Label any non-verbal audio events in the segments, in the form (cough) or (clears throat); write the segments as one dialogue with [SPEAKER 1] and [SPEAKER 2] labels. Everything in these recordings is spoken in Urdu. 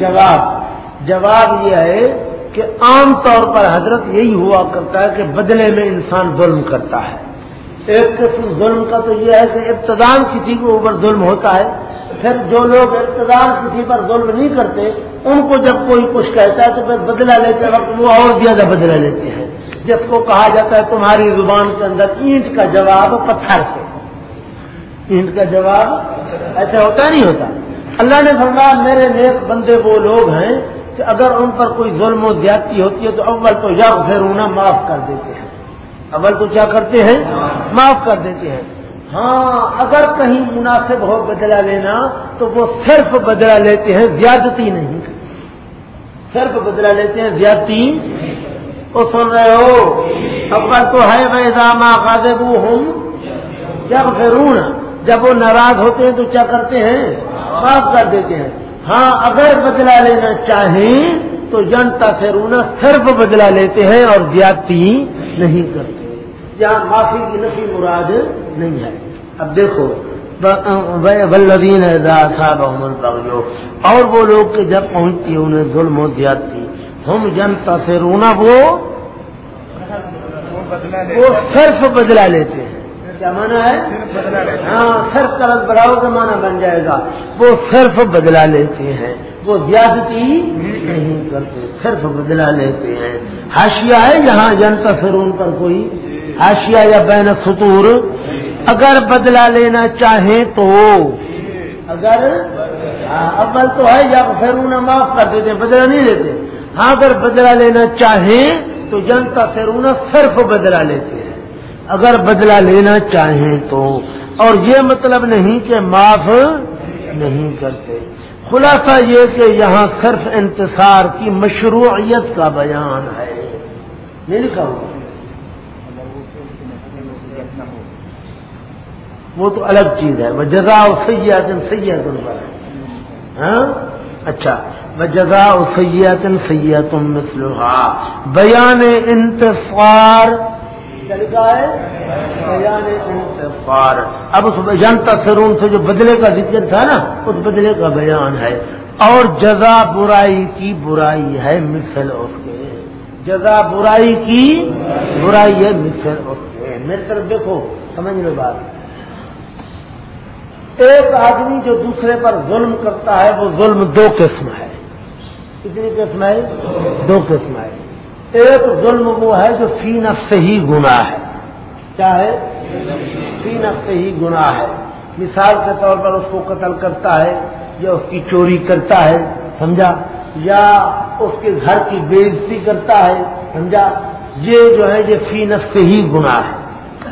[SPEAKER 1] جواب۔ جواب یہ ہے کہ عام طور پر حضرت یہی ہوا کرتا ہے کہ بدلے میں انسان ظلم کرتا ہے۔ ایک قسم ظلم کا تو یہ ہے کہ ابتدان کسی کے اوپر ظلم ہوتا ہے، پھر جو لوگ ابتدان کسی پر ظلم نہیں کرتے، ان کو جب کوئی کچھ کہتا ہے تو پھر بدلہ لیتے وقت وہ اور زیادہ بدلہ لیتے ہیں۔ جس کو کہا جاتا ہے تمہاری زبان کے اندر اینٹ کا جواب پتھر سے۔ اینٹ کا جواب ایسا ہوتا نہیں ہوتا۔ اللہ نے فرمایا، میرے نیک بندے وہ لوگ ہیں کہ اگر ان پر کوئی ظلم و زیادتی ہوتی ہے تو اول تو یا پھر معاف کر دیتے ہیں۔ اول تو کیا کرتے ہیں؟ معاف کر دیتے ہیں۔ ہاں اگر کہیں مناسب ہو بدلہ لینا تو وہ صرف بدلہ لیتے ہیں، زیادتی نہیں۔ صرف بدلہ لیتے ہیں، زیادتی وہ سن رہے ہو؟ اول تو ہے میں دامہ غازب ہوں جب پھر جب وہ ناراض ہوتے ہیں تو کیا کرتے ہیں؟ معاف کر دیتے ہیں۔ ہاں اگر بدلہ لینا چاہیں تو جنتا سے رونا صرف بدلہ لیتے ہیں اور زیادتی نہیں کرتے۔ جہاں معافی کی نفی مراد نہیں ہے۔ اب دیکھو ولدین صاحب اور وہ لوگ کہ جب پہنچتی انہیں ظلم و زیادتی۔ ہم جنتا سے رونا وہ وہ صرف بدلا لیتے ہیں۔ کیا مانا ہے؟ ہاں صرف قرض بڑھاؤ کا مانا بن جائے گا۔ وہ صرف بدلا لیتے ہیں۔ وہ زیادتی نہیں کرتے، صرف بدلا لیتے ہیں۔ ہاشیا ہے یہاں یعنی جنتا فرون پر کوئی ہاشیا یا بین فطور اگر بدلا لینا چاہیں تو اگر ہاں، اول تو ہے یا فرون معاف کر دیتے بدلا نہیں لیتے۔ ہاں اگر بدلا لینا چاہیں تو یعنی جنتا فرون صرف بدلا لیتے ہیں۔ اگر بدلہ لینا چاہیں تو۔ اور یہ مطلب نہیں کہ معاف نہیں کرتے۔ خلاصہ یہ کہ یہاں صرف انتصار کی مشروعیت کا بیان ہے۔ نہیں لکھا ہوا۔ وہ تو الگ چیز ہے۔ وہ جگہ سیاحت سیاحت پر ہاں؟ اچھا۔ وہ جگہ سیاحت سیاحت بیان انتصار اب اس جنتا سرون سے جو بدلے کا ذکر تھا نا، اس بدلے کا بیان ہے۔ اور جزا برائی کی برائی ہے مثل اس کے۔ جزا برائی کی برائی ہے مثل اس کے۔ میری طرف دیکھو، سمجھ لو بات۔ ایک آدمی جو دوسرے پر ظلم کرتا ہے، وہ ظلم دو قسم ہے۔ کتنی قسم ہے؟ دو قسم ہے۔ ایک ظلم وہ ہے جو فی نفس سے ہی گنا ہے۔ کیا ہے؟ فی نفس سے ہی گنا ہے۔ مثال کے طور پر اس کو قتل کرتا ہے یا اس کی چوری کرتا ہے، سمجھا؟ یا اس کے گھر کی بےزتی کرتا ہے، سمجھا؟ یہ جو ہے، یہ فی نفس سے ہی گنا ہے۔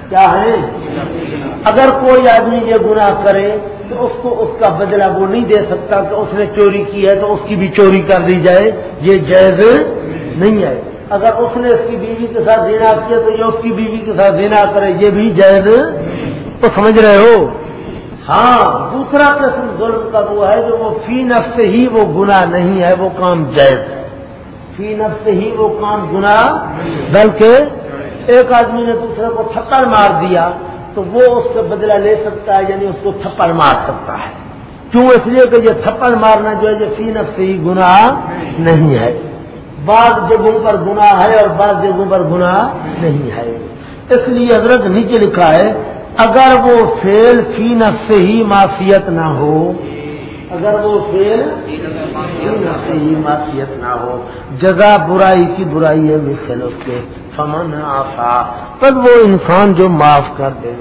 [SPEAKER 1] کیا ہے؟ اگر کوئی آدمی یہ گناہ کرے تو اس کو اس کا بدلہ وہ نہیں دے سکتا کہ اس نے چوری کی ہے تو اس کی بھی چوری کر دی جائے۔ یہ جائز نہیں ہے۔ اگر اس نے اس کی بیوی کے ساتھ دینا کیا تو یہ اس کی بیوی کے ساتھ دینا کرے، یہ بھی جائز تو سمجھ رہے ہو؟ ہاں دوسرا قسم ظلم کا وہ ہے جو وہ فی نفس سے ہی وہ گنا نہیں ہے، وہ کام جائز ہے۔ فی نفس سے ہی وہ کام گنا بلکہ ایک آدمی نے دوسرے کو تھپڑ مار دیا تو وہ اس سے بدلہ لے سکتا ہے یعنی اس کو تھپڑ مار سکتا ہے۔ کیوں؟ اس لیے کہ یہ تھپڑ مارنا جو ہے، یہ فی نفس سے ہی گنا نہیں ہے۔ بعض جگہوں پر گنا ہے اور بعض جگہوں پر گنا نہیں ہے۔ اس لیے حضرت نیچے لکھا ہے، اگر وہ فیل فی نفس سے ہی معافیت نہ ہو، اگر وہ فیل فی نفس سے ہی معافیت نہ ہو، جگہ برائی کی برائی ہے مثل اس کے۔ فمن آفا تب وہ انسان جو معاف کر دے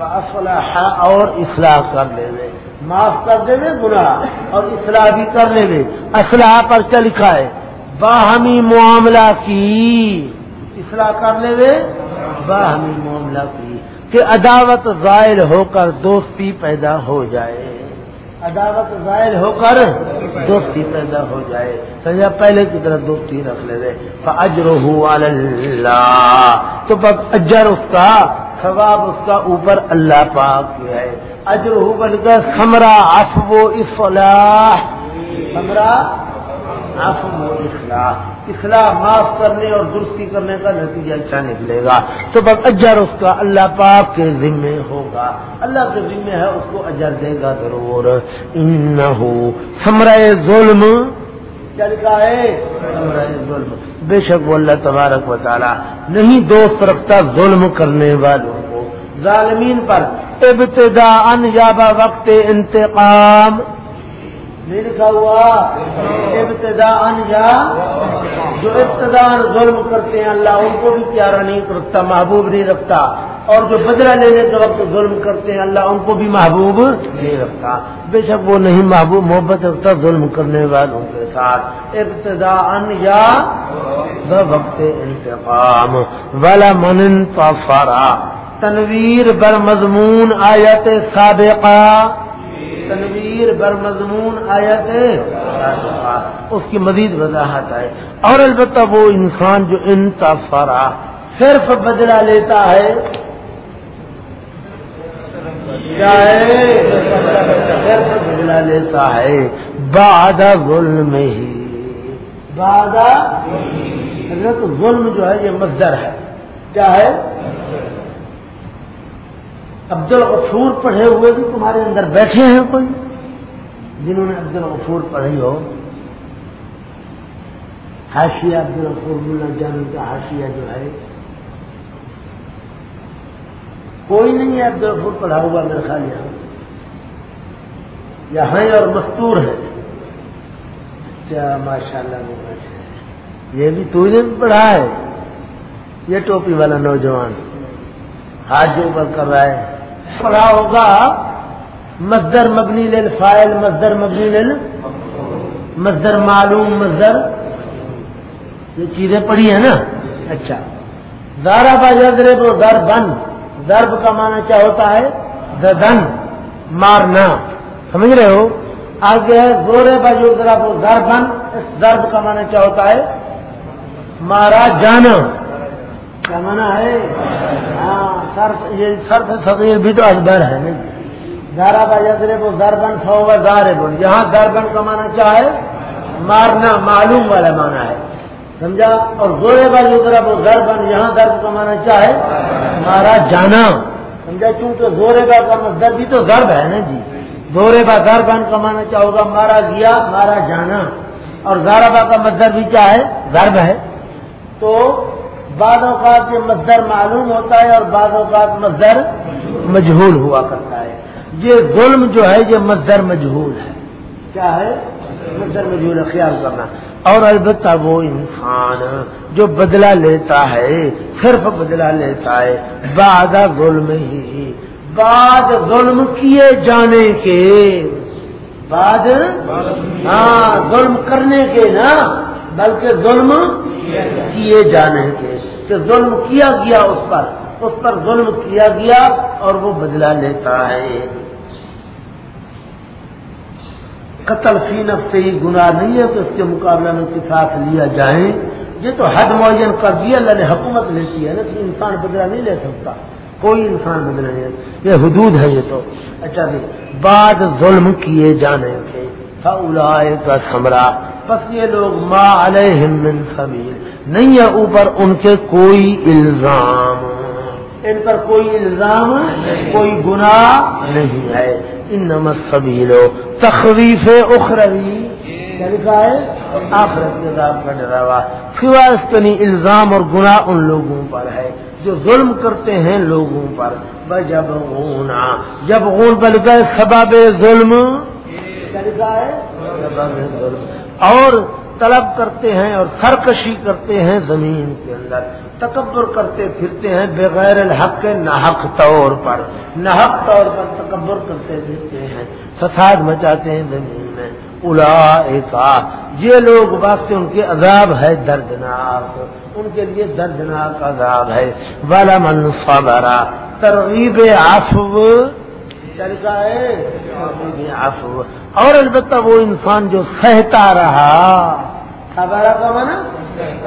[SPEAKER 1] اصلاح اور اصلاح کر لے معاف کر دے دے، گناہ، اور اصلاح بھی کر لے اصلاح پر کیا لکھا ہے؟ باہمی معاملہ کی۔ اصلاح کر لے باہمی معاملہ کی۔ کہ عداوت ظاہر ہو کر دوستی پیدا ہو جائے۔ عداوت ظاہر ہو کر دوستی پیدا ہو جائے۔ سمجھا پہلے کی طرح دوستی رکھ لے رہے اجر اللہ۔ تو بس اجر اس کا ثواب اس کا اوپر اللہ پاک ہے۔ اجر ہو بن کر سمرا افو اصلاح۔ سمرا آفم و اخلاح اخلاح معاف کرنے اور درستی کرنے کا نتیجہ اچھا نکلے گا۔ تو بس اجر اس کا اللہ پاک کے ذمے ہوگا۔ اللہ کے ذمے ہے اس کو اجر دے گا ضرور۔ ان سمرائے ظلم۔ لکھا ہے؟ سمرائے ظلم۔ بے شک وہ اللہ تبارک و تعالی نہیں دوست رکھتا ظلم کرنے والوں کو۔ ظالمین پر ابتدا ان یا وقت انتقام۔ نہیں لکھا ہوا ابتدا یا جو ابتدا ظلم کرتے ہیں، اللہ ان کو بھی پیارا نہیں رکھتا محبوب نہیں رکھتا۔ اور جو بدلہ لینے کے وقت ظلم کرتے ہیں، اللہ ان کو بھی محبوب نہیں رکھتا۔ بے شک وہ نہیں محبوب، محبت رکھتا ظلم کرنے والوں کے ساتھ۔ ابتدا ان یا وقت انتقام۔ والا من پارا تنویر بر مضمون آیت سابقہ۔ تنویر بر مضمون آیت اس کی مزید وضاحت ہے اور البتہ وہ انسان جو انتفارا صرف بدلا لیتا ہے۔ صرف بدلا لیتا ہے۔ بادہ ظلم ہی۔ بادہ ظلم۔ جو ہے، یہ مزدر ہے۔ کیا ہے؟ عبد الغفور پڑھے ہوئے بھی تمہارے اندر بیٹھے ہیں کوئی؟ جنہوں نے عبد الغفور پڑھی ہو۔ ہاشیا عبد الغفور ملا جان کا ہاشیا جو ہے، کوئی نہیں ہے عبد الغفور پڑھا ہوا میرے خیال یہاں یہاں اور مستور ہے۔ اچھا ماشاء اللہ بیٹھے یہ بھی تو نے پڑھا ہے۔ یہ ٹوپی والا نوجوان۔ ہاتھ جو اوپر کر رہا ہے۔ پڑھا ہوگا مزدر مبنی لل فائل مزدر مبنی لل مزدر معلوم مزدر یہ چیزیں پڑھی ہیں نا؟ اچھا۔ زارا بازر وہ در بن ضرب کا معنی کیا ہوتا ہے؟ دن مارنا۔ سمجھ رہے ہو؟ آگے ہے، زورے بجو ذرا وہ در بن اس ضرب کا معنی کیا ہوتا ہے؟ مارا جانا۔ کیا مانا ہے؟ ہاں سرف یہ سرف صغیر بھی تو ازبر ہے، نہیں۔ دارا با یزرے وہ دربن سو دار بن یہاں دربن کا مانا کیا ہے؟ مارنا، معلوم والا مانا ہے۔ سمجھا؟ اور زورے با جو طرف وہ دربن یہاں درب کا مانا کیا ہے؟ مارا جانا۔ سمجھا؟ چونکہ زورے کا مزدر مطلب بھی تو ضرب ہے نا جی؟ زورے با دربن کا مانا کیا ہوگا؟ مارا گیا، مارا جانا۔ اور زارا با کا مزدر بھی کیا ہے؟ ضرب ہے۔ تو بعض اوقات یہ مزدر معلوم ہوتا ہے اور بعض اوقات مزدر مجہول ہوا کرتا ہے۔ یہ ظلم جو ہے، یہ مزدر مجہول ہے۔ کیا ہے؟ مزدر مجہول ہے، خیال کرنا۔ اور البتہ وہ انسان جو بدلہ لیتا ہے، صرف بدلہ لیتا ہے، بعد ظلم ہی۔ بعد ظلم کیے جانے کے، بعد ہاں ظلم کرنے کے نا۔ بلکہ ظلم کیے جانے کے۔ کہ ظلم کیا گیا اس پر اس پر ظلم کیا گیا اور وہ بدلا لیتا ہے۔ قتل فی نفس سے ہی گناہ نہیں ہے کہ اس کے مقابلے میں کے ساتھ لیا جائے۔ یہ تو حد معین کر دیا اللہ نے حکومت لیتی ہے نا کہ انسان بدلا نہیں لے سکتا۔ کوئی انسان بدلا نہیں یہ حدود ہے یہ تو۔ اچھا جی بعد ظلم کیے جانے کے۔ کا سمرا بس یہ لوگ ما علیہم من سبیل نہیں ہے اوپر ان کے کوئی الزام۔ ان پر کوئی الزام کوئی گناہ نہیں ہے۔ ان نمت سبھی تخویف اخروی۔ لکھا ہے؟ آخرت کے کا ڈراوا۔ سوائے الزام اور گناہ ان لوگوں پر ہے۔ جو ظلم کرتے ہیں لوگوں پر۔ جب اونا جب اون بل گئے سباب ظلم۔ لکھا ہے؟ اور طلب کرتے ہیں اور سرکشی کرتے ہیں زمین کے اندر، تکبر کرتے پھرتے ہیں بغیر الحق کے ناحق طور پر۔ ناحق طور پر تکبر کرتے پھرتے ہیں، فساد مچاتے ہیں زمین میں۔ الا یہ لوگ واقع ان کے عذاب ہے دردناک۔ ان کے لیے دردناک عذاب ہے۔ والا منصوبہ ترغیب آفو طریقہ ہے۔ آفو اور البتہ وہ انسان جو سہتا رہا خبرہ کا مانا؟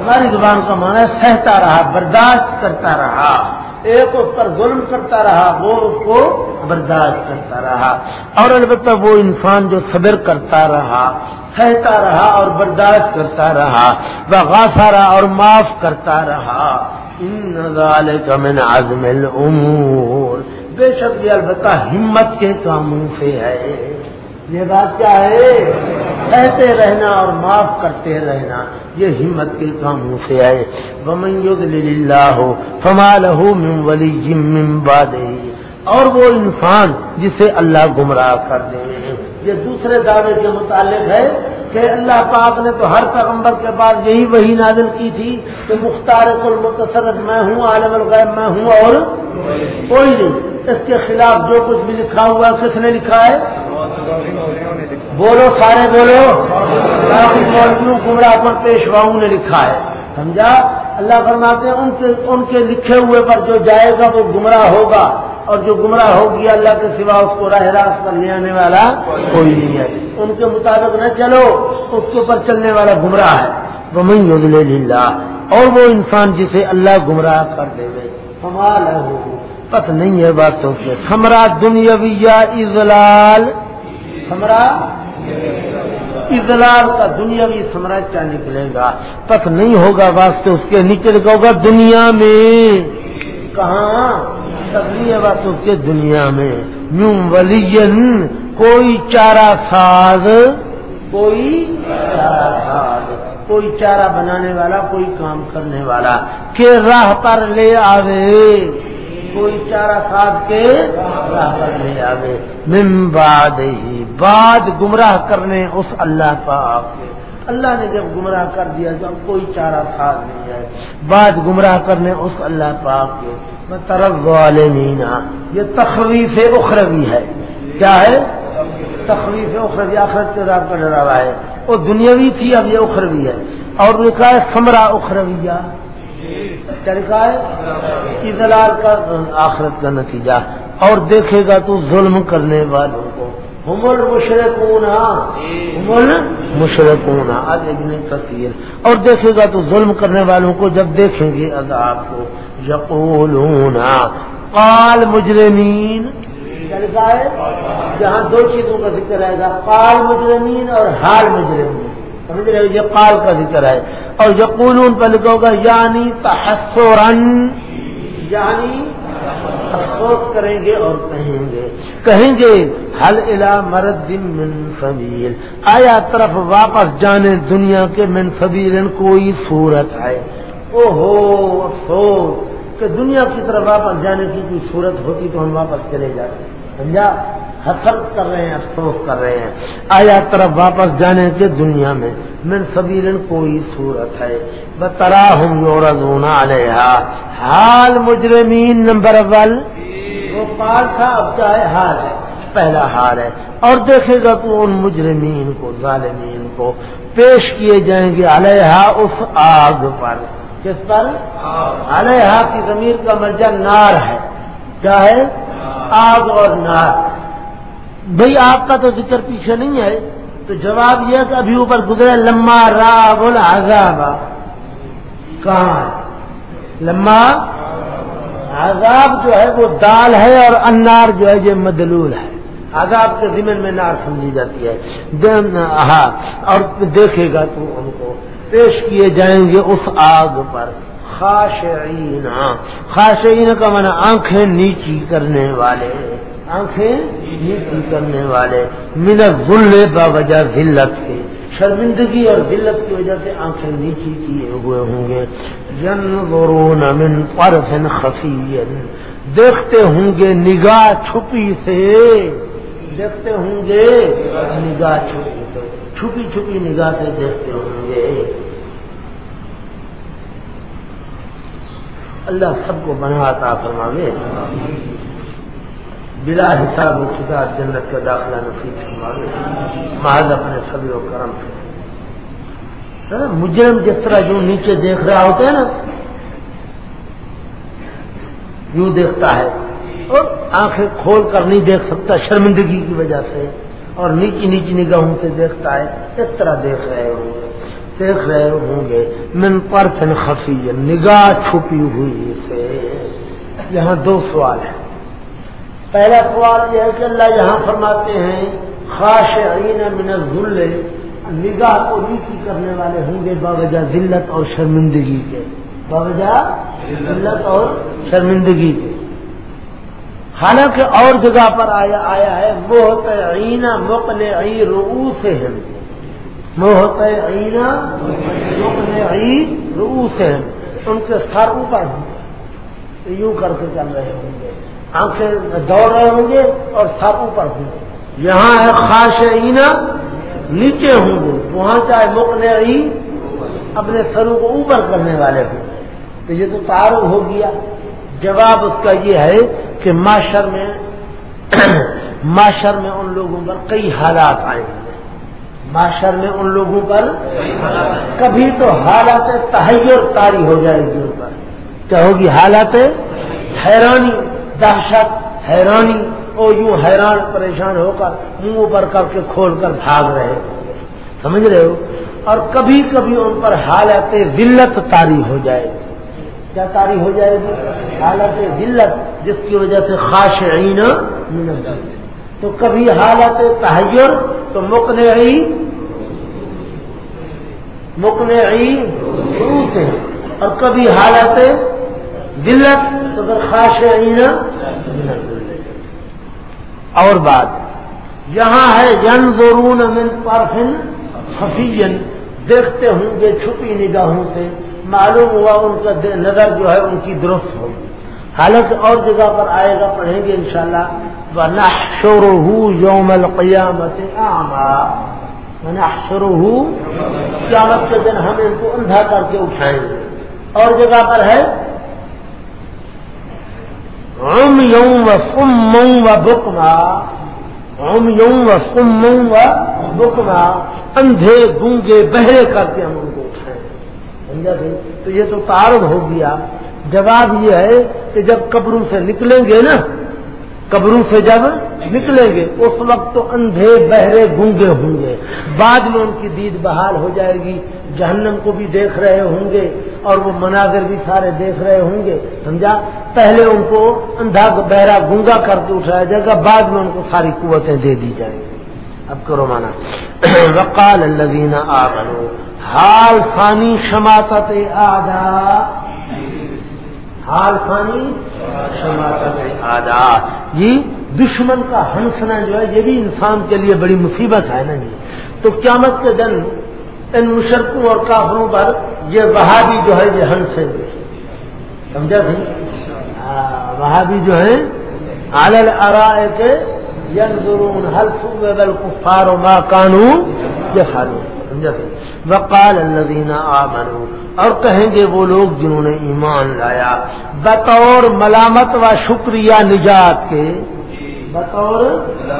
[SPEAKER 1] ہماری زبان کا مانا سہتا رہا، برداشت کرتا رہا۔ ایک اس پر ظلم کرتا رہا وہ اس کو برداشت کرتا رہا۔ اور البتہ وہ انسان جو صبر کرتا رہا، سہتا رہا اور برداشت کرتا رہا۔ وہ رہا اور معاف کرتا رہا۔ ان کا من عزم الامور۔ بے شک یہ البتہ ہمت کے کاموں سے ہے۔ یہ بات کیا ہے؟ کہتے رہنا اور معاف کرتے رہنا، یہ ہمت کے کاموں سے آئے بمن ہو فمال ہو ولی جم باد اور وہ انسان جسے اللہ گمراہ کر دے۔ یہ دوسرے دعوے کے متعلق ہے کہ اللہ پاک نے تو ہر پیغمبر کے بعد یہی وہی نازل کی تھی کہ مختار کل متصرف، میں ہوں، عالم الغیب، میں ہوں اور کوئی نہیں۔ اس کے خلاف جو کچھ بھی لکھا ہوا کس نے لکھا ہے؟ بولو، سارے بولو۔ مولویوں گمراہ پر پیشواؤں نے لکھا ہے۔ سمجھا؟ اللہ فرماتے ہیں، ان کے ان کے لکھے ہوئے پر جو جائے گا، وہ گمراہ ہوگا۔ اور جو گمراہ ہو گیا اللہ کے سوا اس کو راہ راست پر لے آنے والا کوئی نہیں ہے۔ ان کے مطابق نہ چلو، اس کے اوپر چلنے والا گمراہ ہے۔ وہ اور وہ انسان جسے اللہ گمراہ کر دے گے کمال پت نہیں ہے بات تو سمرا دنیا اضلال۔ سمرا اضلال کا دنیا بھی سمرا کیا نکلے گا۔ پت نہیں ہوگا واسطے اس کے نکل گا ہوگا دنیا میں۔ کہاں؟ تبلیغ بات اس کے دنیا میں۔ یوں ولی کوئی چارہ ساز۔ کوئی چارہ ساز۔ کوئی چارہ بنانے والا، کوئی کام کرنے والا۔ کہ راہ پر لے آوے۔ کوئی چارہ ساتھ کے راہ پر لے آوے۔ بعد ہی بعد گمراہ کرنے اس اللہ پاک کے۔ اللہ نے جب گمراہ کر دیا تو اب کوئی چارہ ساتھ نہیں ہے بعد گمراہ کرنے اس اللہ پاک کے۔ طرف والے مینا یہ تخویف اخروی ہے۔ کیا ہے؟ تخویف اخروی، آخرت کے رات کا ڈراوا ہے۔ وہ دنیاوی تھی، اب یہ اخروی ہے۔ اور لکھا ہے سمرا اخرویہ۔ لکھا ہے اضلال کا آخرت کا نتیجہ اور دیکھے گا تو ظلم کرنے والوں کو. حمل مشرقون حمل مشرقون آج ابن تصویر. اور دیکھے گا تو ظلم کرنے والوں کو جب دیکھیں گے عذاب کو. یقولون قال مجرمین. ہے جہاں دو چیزوں کا ذکر آئے گا قال مجرمین اور حال مجرمین. سمجھ رہے یہ قال کا ذکر ہے. اور یقولون پر لکھا ہوگا یعنی تحسورن یعنی افسوس کریں گے اور کہیں گے۔ کہیں گے حل الا مرد من سبیل آیا طرف واپس جانے دنیا کے من سبیل کوئی صورت ہے؟ او ہو افسوس کہ دنیا کی طرف واپس جانے کی کوئی صورت ہوتی تو ہم واپس چلے جاتے۔ سمجھا؟ حسرت کر رہے ہیں، افسوس کر رہے ہیں۔ آیا طرف واپس جانے کے دنیا میں من سبیرن کوئی صورت ہے۔ بترا ہوں یورزونا علیہ حال مجرمین نمبر ون وہ پال تھا، اب چاہے حال ہے۔ پہلا حال ہے۔ اور دیکھے گا تو ان مجرمین کو، ظالمین کو پیش کیے جائیں گے علیہ اس آگ پر۔ کس پر؟ علیہ کی زمین کا مرجع نار ہے۔ کیا ہے؟ آگ اور نار۔ بھئی آپ کا تو ذکر پیچھے نہیں ہے، تو جواب یہ کہ ابھی اوپر گزرے لما را بولا عذاب۔ کہاں لما عذاب جو ہے وہ دال ہے اور انار جو ہے یہ مدلول ہے۔ عذاب کے ضمن میں نار سمجھی جاتی ہے۔ ہاں اور دیکھے گا تو ان کو پیش کیے جائیں گے اس آگ پر۔ خاشعین۔ خاشعین کا من آنکھیں نیچی کرنے والے۔ آنکھیں نیچی کرنے والے من ذل با وجہ ذلت کے، شرمندگی اور ذلت کی وجہ سے آنکھیں نیچی کیے ہوئے ہوں گے۔ جن من پرف خفی دیکھتے ہوں گے نگاہ چھپی سے۔ دیکھتے ہوں گے نگاہ چھپی سے، چھپی چھپی نگاہ سے دیکھتے ہوں گے۔ اللہ سب کو بنا عطا فرماوے۔ بلا حساب و کتاب جنت کا داخلہ نصیب فرماوے۔ محض اپنے سبھی و کرم سے۔ مجرم جس طرح جو نیچے دیکھ رہا ہوتا ہے نا، یوں دیکھتا ہے۔ اور آنکھیں کھول کر نہیں دیکھ سکتا، شرمندگی کی وجہ سے۔ اور نیچی نیچی نگاہوں سے دیکھتا ہے، اس طرح دیکھ رہے ہوں گے۔ دیکھ رہے ہوں گے، من پر خفی، نگاہ چھپی ہوئی سے۔ یہاں دو سوال ہیں۔ پہلا سوال یہ ہے کہ اللہ یہاں فرماتے ہیں خاص عین من ذل نگاہ کو نیچی کرنے والے ہوں گے باوجہ ذلت اور شرمندگی کے۔ باوجہ ذلت اور شرمندگی کے۔ حالانکہ اور جگہ پر آیا آیا ہے موہت عینا مقل عی رو سے ہے موہت عینا مقل عی رو سے ان کے سر اوپر یوں کر کے چل رہے ہوں گے۔ آنکھیں دوڑ رہے ہوں گے اور سر اوپر ہوں گے۔ یہاں ہے خاص عینا، نیچے ہوں گے۔ وہاں چاہے مقل عی اپنے سروں کو اوپر کرنے والے ہوں۔ تو یہ تو تعارف ہو گیا۔ جواب اس کا یہ ہے کہ معاشر میں (coughs) معاشر میں ان لوگوں پر کئی حالات آئیں گے معاشر میں ان لوگوں پر کبھی تو حالات تحیر تاری ہو جائے گی ان پر۔ کیا ہوگی؟ حالات حیرانی۔ دہشت، حیرانی، اور یوں حیران پریشان ہو کر منہ پر کر کے کھول کر بھاگ رہے سمجھ رہے ہو؟ اور کبھی کبھی ان پر حالت ذلت تاری ہو جائے گی۔ کیا تاری ہو جائے گی؟ حالت ذلت، جس کی وجہ سے خاص عین تو کبھی حالت تحیر، تو مکن مکن شروع سے۔ اور کبھی حالت ذلت تو پھر خاص اور بات، یہاں ہے جن ضرون من پارفن حفیظ دیکھتے ہوں گے چھپی نگاہوں سے، معلوم ہوا ان کا نظر جو ہے ان کی درست ہوگی۔ حالانکہ اور جگہ پر آئے گا، پڑھیں گے انشاءاللہ۔ شاء اللہ شور یوم القیامت شروع قیامت کے دن ہم ان کو اندھا کر کے اٹھائیں گے۔ اور جگہ پر ہے ام یوم و کم مئو و بکما ام یوم و کم مئو و بکما اندھے گونگے بہرے کر کے ہم ان کو سمجھا بھائی؟ تو یہ تو تعارف ہو گیا. جواب یہ ہے کہ جب قبروں سے نکلیں گے نا، قبروں سے جب نکلیں گے، اس وقت تو اندھے بہرے گونگے ہوں گے۔ بعد میں ان کی دید بحال ہو جائے گی۔ جہنم کو بھی دیکھ رہے ہوں گے اور وہ مناظر بھی سارے دیکھ رہے ہوں گے سمجھا؟ پہلے ان کو اندھا بہرا گونگا کر کے اٹھایا جائے گا، بعد میں ان کو ساری قوتیں دے دی جائیں گی۔ اب کرو مانا۔ (clears throat) وقال الذین آمنوا، حال فانی شماتت آدا حال فانی شماتت آدا جی دشمن کا ہنسنا جو ہے، یہ بھی انسان کے لیے بڑی مصیبت ہے نا جی۔ تو قیامت کے دن ان مشرقوں اور کافروں پر یہ وہابی جو ہے یہ ہنسیں گے سمجھا تھی وہابی جو ہے آل ارا کے ینظرون هل ثوب الكفار ما كانوا يفعلون وقال الذين آمنوا۔ اور کہیں گے وہ لوگ جنہوں نے ایمان لایا۔ بطور ملامت و شکریہ نجات کے بطور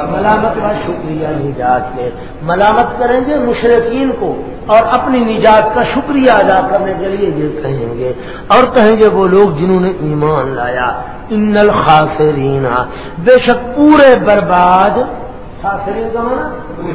[SPEAKER 1] ملامت کا شکریہ نجات کے ملامت کریں گے مشرقین کو اور اپنی نجات کا شکریہ ادا کرنے کے لیے یہ کہیں گے۔ اور کہیں گے وہ لوگ جنہوں نے ایمان لایا۔ ان الخاسرین۔ بے شک پورے برباد خاصرین کا مانا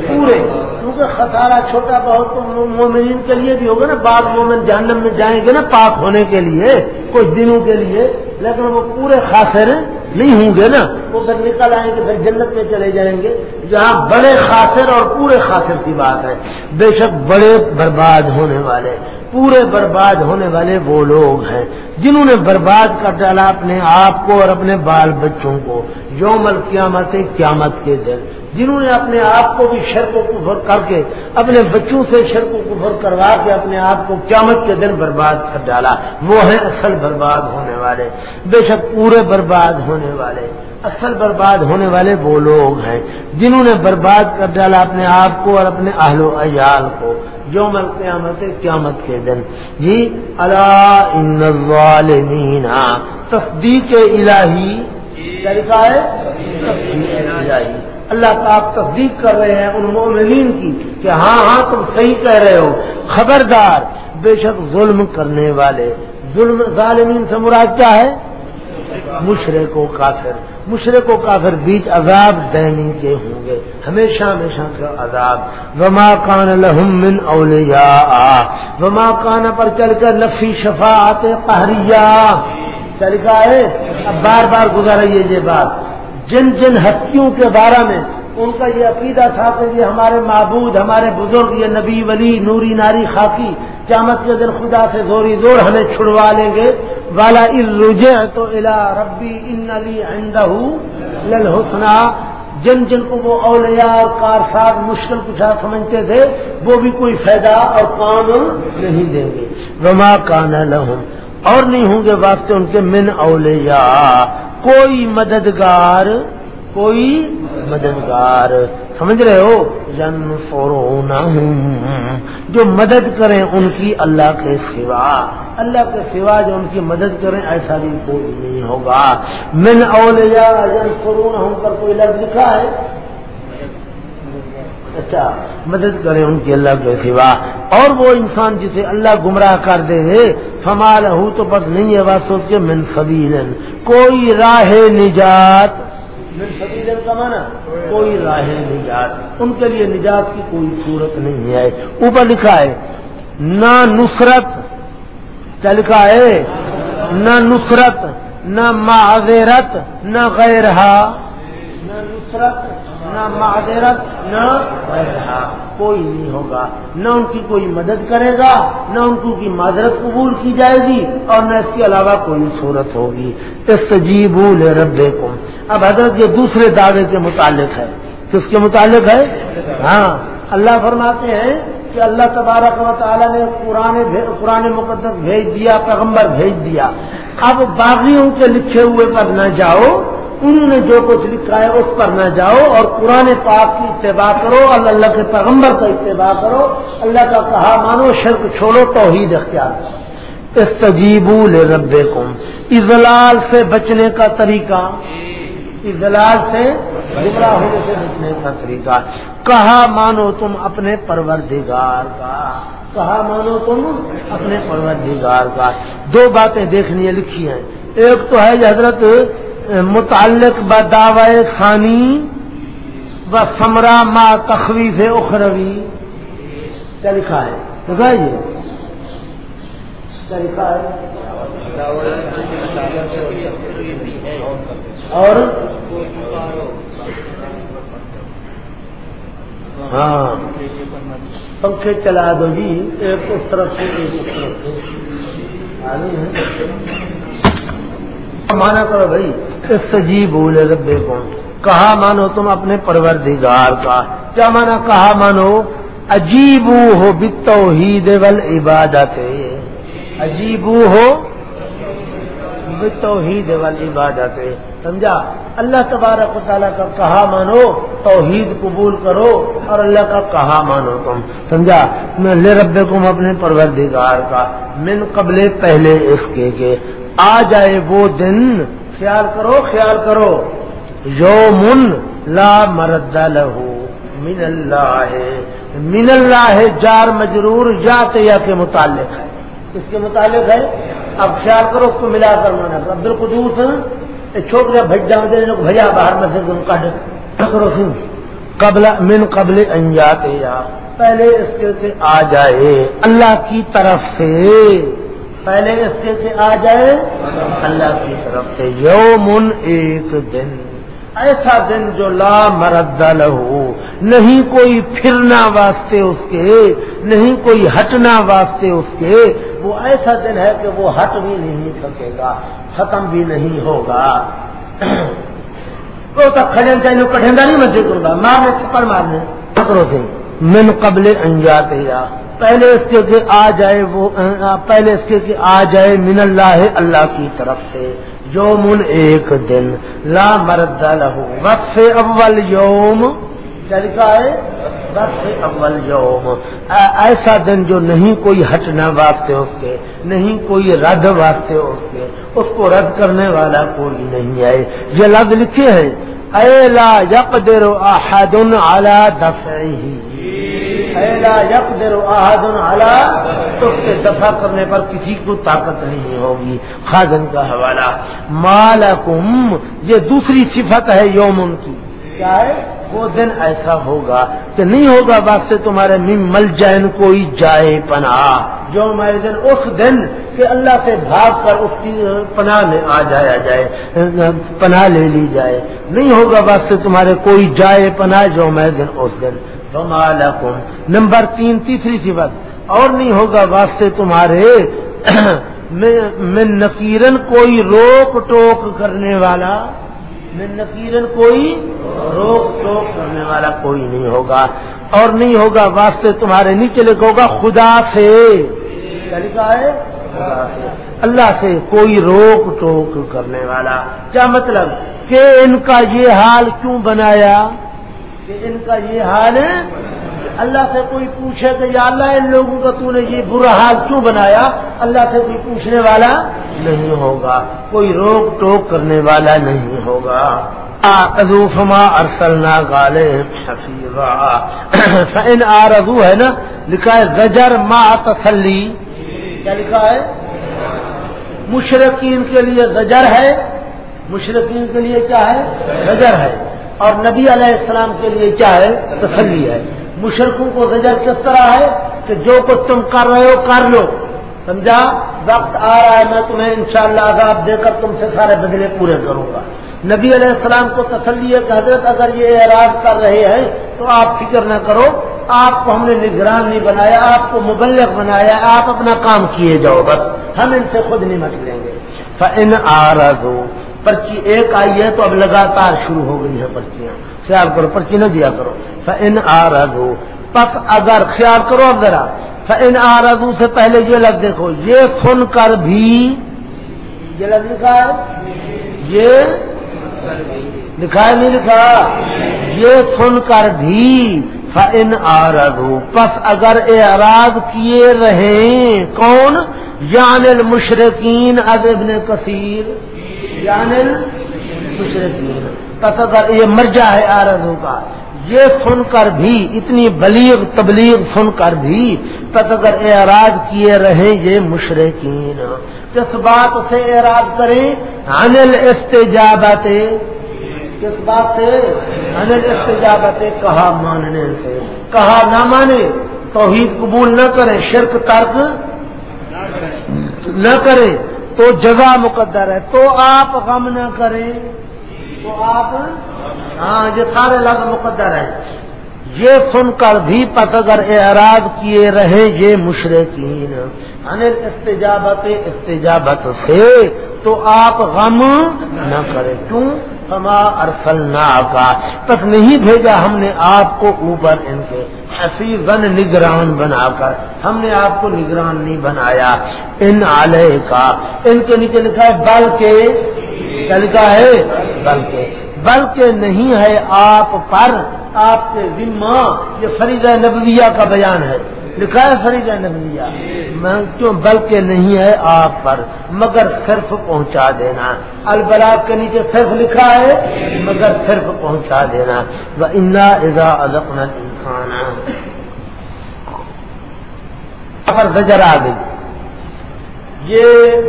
[SPEAKER 1] پورے۔ کیونکہ خسارہ چھوٹا بہت تو مومنین کے لیے بھی ہوگا نا، بعض مومن جہنم میں جائیں گے نا پاک ہونے کے لیے، کچھ دنوں کے لیے، لیکن وہ پورے خاصر نہیں ہوں گے نا۔ وہ پھر نکل آئیں گے، پھر جنت میں چلے جائیں گے۔ جہاں بڑے خاصر اور پورے خاصر کی بات ہے۔ بے شک بڑے برباد ہونے والے۔ پورے برباد ہونے والے وہ لوگ ہیں جنہوں نے برباد کر ڈالا اپنے آپ کو اور اپنے بال بچوں کو یوم القیامت قیامت کے دن جنہوں نے اپنے آپ کو بھی شرک و کفر کر کے اپنے بچوں سے شرک و کفر کروا کے اپنے آپ کو قیامت کے دن برباد کر ڈالا وہ ہیں اصل برباد ہونے والے بے شک پورے برباد ہونے والے اصل برباد ہونے والے وہ لوگ ہیں جنہوں نے برباد کر ڈالا اپنے آپ کو اور اپنے اہل و عیال کو جو مل قیامت قیامت کے دن۔ جی اللہ ان تصدیق الہی۔ طریقہ ہے؟ تصدیق الہی۔ اللہ کا آپ تصدیق کر رہے ہیں ان مومنین کی کہ ہاں ہاں تم صحیح کہہ رہے ہو۔ خبردار، بے شک ظلم کرنے والے۔ ظلم ظالمین سے مراد کیا ہے؟ مشرق و کافر مشرق و کافر بیچ عذاب دینی کے ہوں گے۔ ہمیشہ ہمیشہ کا عذاب۔ وما کان لہم من اولیاء وما کان پر چل کر لفی شفاعت قہریہ۔ چل کا ہے اب بار بار گزارا یہ بات۔ جن جن ہستیوں کے بارے میں ان کا یہ عقیدہ تھا کہ یہ ہمارے معبود، ہمارے بزرگ، یہ نبی، ولی، نوری، ناری، خاکی، قیامت کے دن خدا سے زوری زور ہمیں چھڑوا لیں گے۔ والا رجے تو الا ربی ان علی للحسنا جن جن کو وہ اولیاء اور کارساز مشکل کچھ سمجھتے تھے، وہ بھی کوئی فائدہ اور کام نہیں دیں گے۔ وما کان لہم۔ اور نہیں ہوں گے واسطے ان کے من اولیاء۔ کوئی مددگار کوئی مددگار۔ سمجھ رہے ہو؟ جن فرونا جو مدد کریں ان کی اللہ کے سوا۔ اللہ کے سوا جو ان کی مدد کریں ایسا بھی کوئی نہیں ہوگا۔ من اولیا جن فرون ہوں پر کوئی لفظ لکھا ہے؟ اچھا مدد کریں ان کی اللہ کے سوا۔ اور وہ انسان جسے اللہ گمراہ کر دے فمال ہوں تو بس نہیں ہے بات سوچ کے من سبیل کوئی راہ نجات کا مانا کوئی راہ نجات، ان کے لیے نجات کی کوئی صورت نہیں ہے۔ اوپر لکھا ہے، نہ نصرت، کیا لکھا ہے؟ نہ نصرت، نہ معذرت، نہ غیرہ نہ نصرت نہ معذرت، نہ کوئی نہیں ہوگا۔ نہ ان کی کوئی مدد کرے گا، نہ ان کی معذرت قبول کی جائے گی، اور نہ اس کے علاوہ کوئی صورت ہوگی۔ استجیب رب کو اب حضرت یہ دوسرے دعوے کے متعلق ہے۔ کس کے متعلق ہے؟ ہاں۔ اللہ فرماتے ہیں کہ اللہ تبارک و تعالیٰ نے قرآن قرآن مقدس بھیج دیا، پیغمبر بھیج دیا۔ اب باغیوں کے لکھے ہوئے پر نہ جاؤ۔ انہوں نے جو کچھ لکھا ہے اس پر نہ جاؤ اور قرآن پاک کی اتباع کرو، اللہ اللہ کے پیغمبر کا اتباع کرو۔ اللہ کا کہا، مانو، شرک چھوڑو، توحید اختیار استجیبو رب کم اضلال سے بچنے کا طریقہ۔ اضلال سے گمراہ ہونے سے بچنے کا طریقہ۔ کہا، مانو تم اپنے پروردگار کا۔ کہا، مانو تم اپنے پروردگار کا۔ دو باتیں دیکھنی لکھی ہیں۔ ایک تو ہے حضرت متعلق ب دعوی خانی و سمرا ما تخویف اخروی. کیا لکھا ہے؟ جی؟ کیا لکھا ہے؟ اور؟ ہاں۔ پنکھے چلا دو جی ایک اس طرف سے، ایک اس طرف سے۔ مانا کرو بھائی۔ سجی بولے ربے کو کہا مانو تم اپنے پروردگار کا۔ کیا مانا کہا مانو؟ عجیب ہو بتو ہی دیول عبادت عجیب ہو بتو ہی دیول عبادت سمجھا؟ اللہ تبارک و تعالیٰ کا کہا مانو، توحید قبول کرو اور اللہ کا کہا مانو تم۔ سمجھا؟ میں لے رب کم اپنے پروردگار کا، من قبل پہلے اس کے۔ آ جائے وہ دن، خیال کرو خیال کرو یومن لا مرد لہو من اللہ من اللہ ہے جار مجرور یا یا کے متعلق ہے۔ اس کے متعلق ہے؟ اب خیال کرو، اس کو ملا کر مانا عبد القدوس چھوٹا بھجا بھجا باہر میں سے کرو سن۔ قبل، من قبل انجات یا پہلے اس کے آ جائے۔ اللہ کی طرف سے پہلے اس سے آ جائے اللہ کی طرف سے یومن ایک دن۔ ایسا دن جو لا مرد لہو، نہیں کوئی پھرنا واسطے اس کے، نہیں کوئی ہٹنا واسطے اس کے۔ وہ ایسا دن ہے کہ وہ ہٹ بھی نہیں سکے گا، ختم بھی نہیں ہوگا۔ تو تک کھجن چاہیے کٹھنڈا نہیں میں دیکھوں گا مارنے چپڑ مارنے پکڑوں سے من قبل انجات یا پہلے اس کے کہ آ جائے وہ پہلے اس کے کہ آ جائے من اللہ اللہ کی طرف سے۔ یوم ایک دن لا مرد لہو وقف اول یوم۔ کیا لکھا ہے؟ وقف اول یوم۔ ایسا دن جو نہیں کوئی ہٹنا واسطے اس کے، نہیں کوئی رد واسطے اس کے۔ اس کو رد کرنے والا کوئی نہیں آئے یہ لفظ لکھے ہیں۔ اے لا یقدر احد علی دفعه تو اس دفاع کرنے پر کسی کو طاقت نہیں ہوگی۔ خاجن کا حوالہ، مالکم، یہ دوسری صفت ہے یوم ان کی۔ کیا ہے؟ وہ دن ایسا ہوگا کہ نہیں ہوگا واسطے تمہارے مل جائن کوئی جائے پناہ۔ جو ہمارے دن اس دن کہ اللہ سے بھاگ کر اس کی پناہ میں آ جایا جائے، پناہ لے لی جائے۔ نہیں ہوگا واسطے تمہارے کوئی جائے پناہ جو ہمارے دن اس دن۔ نمبر تین، تیسری سی بات اور نہیں ہوگا واسطے تمہارے (clears throat) میں نکیرن کوئی روک ٹوک کرنے والا میں نکیرن کوئی روک ٹوک کرنے والا کوئی نہیں ہوگا۔ اور نہیں ہوگا واسطے تمہارے نیچے لکھا ہوگا خدا سے۔ کیا لکھا ہے؟ اللہ سے کوئی روک ٹوک کرنے والا۔ کیا مطلب کہ ان کا یہ حال کیوں بنایا؟ کہ ان کا یہ حال ہے اللہ سے کوئی پوچھے کہ یا اللہ ان لوگوں کا تو نے یہ برا حال کیوں بنایا؟ اللہ سے کوئی پوچھنے والا نہیں ہوگا، کوئی روک ٹوک کرنے والا نہیں ہوگا۔ ادوفما ارسلنا گالے ان آرزو ہے نا، لکھا ہے گجر ما تسلی۔ کیا لکھا ہے؟ مشرقین کے لیے گجر ہے۔ مشرقین کے لیے کیا ہے؟ گجر ہے۔ اور نبی علیہ السلام کے لیے کیا ہے؟ تسلی ہے۔ مشرقوں کو زجر کس طرح ہے کہ جو کچھ تم کر رہے ہو، کر لو۔ سمجھا؟ وقت آ رہا ہے، میں تمہیں انشاءاللہ شاء عذاب دے کر تم سے سارے بدلے پورے کروں گا۔ نبی علیہ السلام کو تسلی ہے کہ حضرت اگر یہ اعراض کر رہے ہیں تو آپ فکر نہ کرو، آپ کو ہم نے نگران نہیں بنایا، آپ کو مبلغ بنایا، آپ اپنا کام کیے جاؤ بس۔ ہم ان سے خود نہیں مٹ لیں گے۔ ان آ پرچی ایک آئی ہے تو اب لگاتار شروع ہو گئی ہے پرچیاں۔ خیال کرو، پرچی نہ دیا کرو۔ فن آرزو پس اگر خیال کرو اب ذرا۔ فن آرزو سے پہلے یہ لگ دیکھو، یہ سن کر بھی۔ یہ لگ لکھا یہ لکھا ہے، نہیں لکھا؟ یہ سن کر بھی۔ فن آرزو پس اگر اعراض کیے رہے کون؟ یعنی یان المشرقین از ابن کثیر۔ یعنی یان المشرقین اگر یہ مرجا ہے آرزوں کا، یہ سن کر بھی، اتنی بلیغ تبلیغ سن کر بھی، پس اگر اعراض کیے رہیں یہ مشرقین کس بات سے اعراض کریں؟ انل استجابت کس بات سے؟ انل استجابت کہا ماننے سے۔ کہا نہ مانے، توحید قبول نہ کریں، شرک ترک نہ کریں تو جگہ مقدر ہے۔ تو آپ غم نہ کریں۔ تو آپ ہاں یہ سارے لگ مقدر ہیں۔ یہ سن کر بھی پت اگر اعراض کیے رہے یہ مشرقین۔ انل استجابت استجابت سے تو آپ غم نہ کریں۔ کیوں؟ ہما ارسل کا تک نہیں بھیجا ہم نے آپ کو اوپر ان کے۔ ایسی نگران بنا کر۔ ہم نے آپ کو نگران نہیں بنایا۔ ان آلے کا ان کے نیچے لکھا ہے بل کے لکھا ہے؟ بلکہ۔ بلکہ نہیں ہے آپ پر۔ آپ کے ذمہ یہ فرید نبویہ کا بیان ہے۔ لکھا ہے فرید نبویہ جی۔ کیوں؟ بلکہ نہیں ہے آپ پر۔ مگر صرف پہنچا دینا۔ البلاغ کے نیچے صرف لکھا ہے، مگر صرف پہنچا دینا۔ وہ انا ادا ادب انسان زجر آ گئی۔ یہ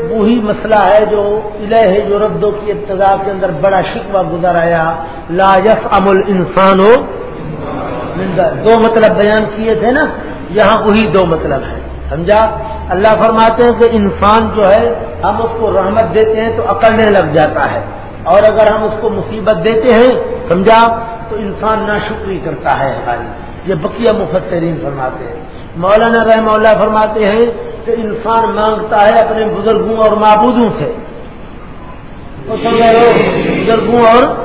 [SPEAKER 1] وہی مسئلہ ہے جو الہ جو ردوں کی ابتدا کے اندر بڑا شکوہ گزر آیا۔ لا یس امل انسان ہو دو مطلب بیان کیے تھے نا۔ یہاں وہی دو مطلب ہے سمجھا؟ اللہ فرماتے ہیں کہ انسان جو ہے، ہم اس کو رحمت دیتے ہیں تو اکڑنے لگ جاتا ہے۔ اور اگر ہم اس کو مصیبت دیتے ہیں، سمجھا؟ تو انسان نہ شکری کرتا ہے۔ ہماری یہ بقیہ مفترین فرماتے ہیں۔ مولانا رحم اللہ فرماتے ہیں کہ انسان مانگتا ہے اپنے بزرگوں اور معبودوں سے۔ بزرگوں اور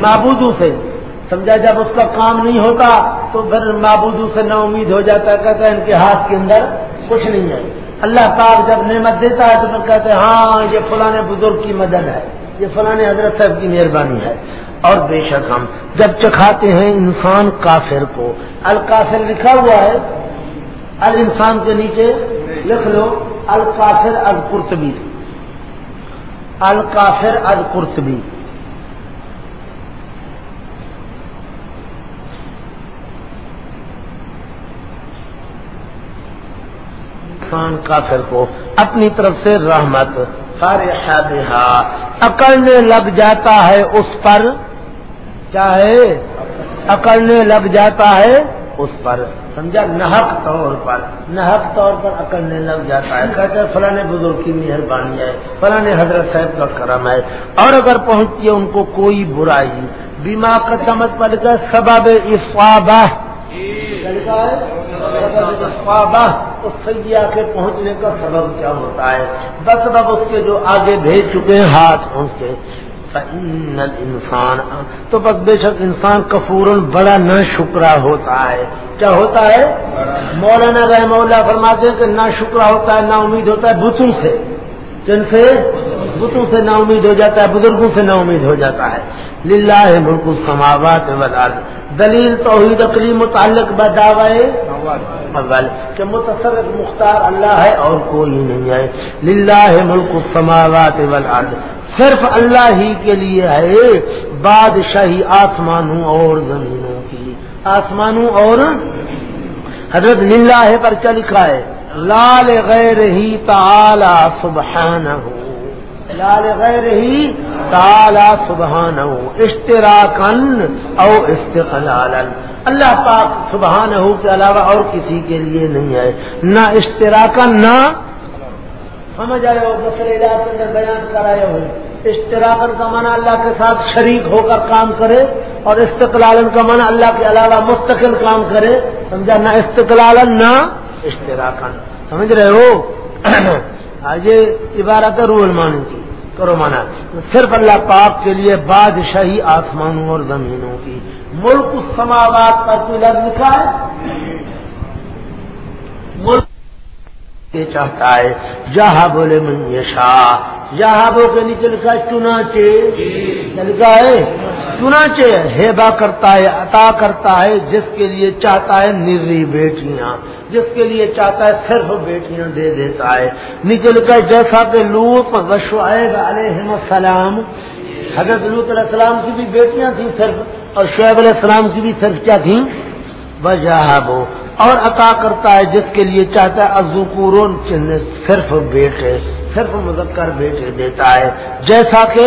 [SPEAKER 1] معبودوں سے۔ سمجھا جب اس کا کام نہیں ہوتا تو پھر معبودوں سے نا امید ہو جاتا ہے، کہتا ہے ان کے ہاتھ کے اندر کچھ نہیں ہے۔ اللہ پاک جب نعمت دیتا ہے تو پھر کہتے ہیں ہاں یہ فلاں بزرگ کی مدد ہے، یہ فلاں حضرت صاحب کی مہربانی ہے۔ اور بے شک ہم جب چکھاتے ہیں انسان کافر کو، الکافر لکھا ہوا ہے ال انسان کے نیچے لکھ لو، الکافر ال قرطبی الکافر ال انسان کافر کو اپنی طرف سے رحمت سارے اکڑنے لگ جاتا ہے اس پر چاہے اکڑنے لگ جاتا ہے اس پر۔ سمجھا؟ نحق طور پر۔ نحق طور پر اکڑنے لگ جاتا ہے۔ کہتے ہیں فلاں بزرگ کی مہربانی ہے فلاں حضرت صاحب کا کرم ہے۔ اور اگر پہنچتی ہے ان کو کوئی برائی بیما قدمت پر سبب افوابہ تو سیاح کے پہنچنے کا سبب کیا ہوتا ہے؟ بس سبب اس کے جو آگے بھیج چکے ہیں، ہاتھ پہنچ کے انسان تو بس بے شک انسان کفور بڑا نہ شکرا ہوتا ہے۔ کیا ہوتا ہے؟ مولانا رحم اللہ فرماتے ہیں کہ نہ شکرا ہوتا ہے نہ امید ہوتا ہے بتوں سے۔ جن سے؟ بتوں سے نا امید ہو جاتا ہے، بزرگوں سے نا امید ہو جاتا ہے۔ للہ ملک سماوات دلیل توحید اقلی متعلق بداوے کہ متصرف مختار اللہ ہے اور کوئی نہیں ہے۔ للہ ملک السماوات والارض۔ صرف اللہ ہی کے لیے ہے۔ بادشاہی آسمانوں اور زمینوں کی۔ آسمانوں اور حضرت للہ پر کیا لکھا ہے؟ لال غیر ہی تعالی سبحانہ۔ لال غیر ہی تالا سبحان اشتراکن او استقلال اللہ پاک سبحان ہو کے علاوہ اور کسی کے لیے نہیں ہے نہ اشتراکن نہ سمجھ آئے ہو بسر علاقے میں بیان کرائے ہو۔ اشتراکن کا معنی اللہ کے ساتھ شریک ہو کر کام کرے اور استقلالن کا معنی اللہ کے علاوہ مستقل کام کرے۔ سمجھا؟ نہ استقلالن نہ اشتراکن سمجھ رہے ہو؟ (clears throat) آج عبارت روح المانی کی۔ کرو مانا۔ صرف اللہ پاک کے لیے بادشاہی آسمانوں اور زمینوں کی۔ ملک سماوات کا کوئی لفظ لکھا ہے؟ ملک چاہتا ہے، جہاں بولے منشا جہاں بو کے نیچے لکھا ہے چنانچے لکھا ہے؟ چنانچے ہیبا کرتا ہے، عطا کرتا ہے، جس کے لیے چاہتا ہے، نری بیٹیاں۔ جس کے لیے چاہتا ہے صرف بیٹیاں دے دیتا ہے۔ نیچے لکھا ہے جیسا کہ لوت و شعیب علیہ السلام، حضرت لوت علیہ السلام کی بھی بیٹیاں تھیں صرف، اور شعیب علیہ السلام کی بھی صرف کیا تھیں؟ وجہ وہ اور عطا کرتا ہے جس کے لیے چاہتا ہے ازوکورون صرف بیٹے، صرف مذکر بیٹے دیتا ہے۔ جیسا کہ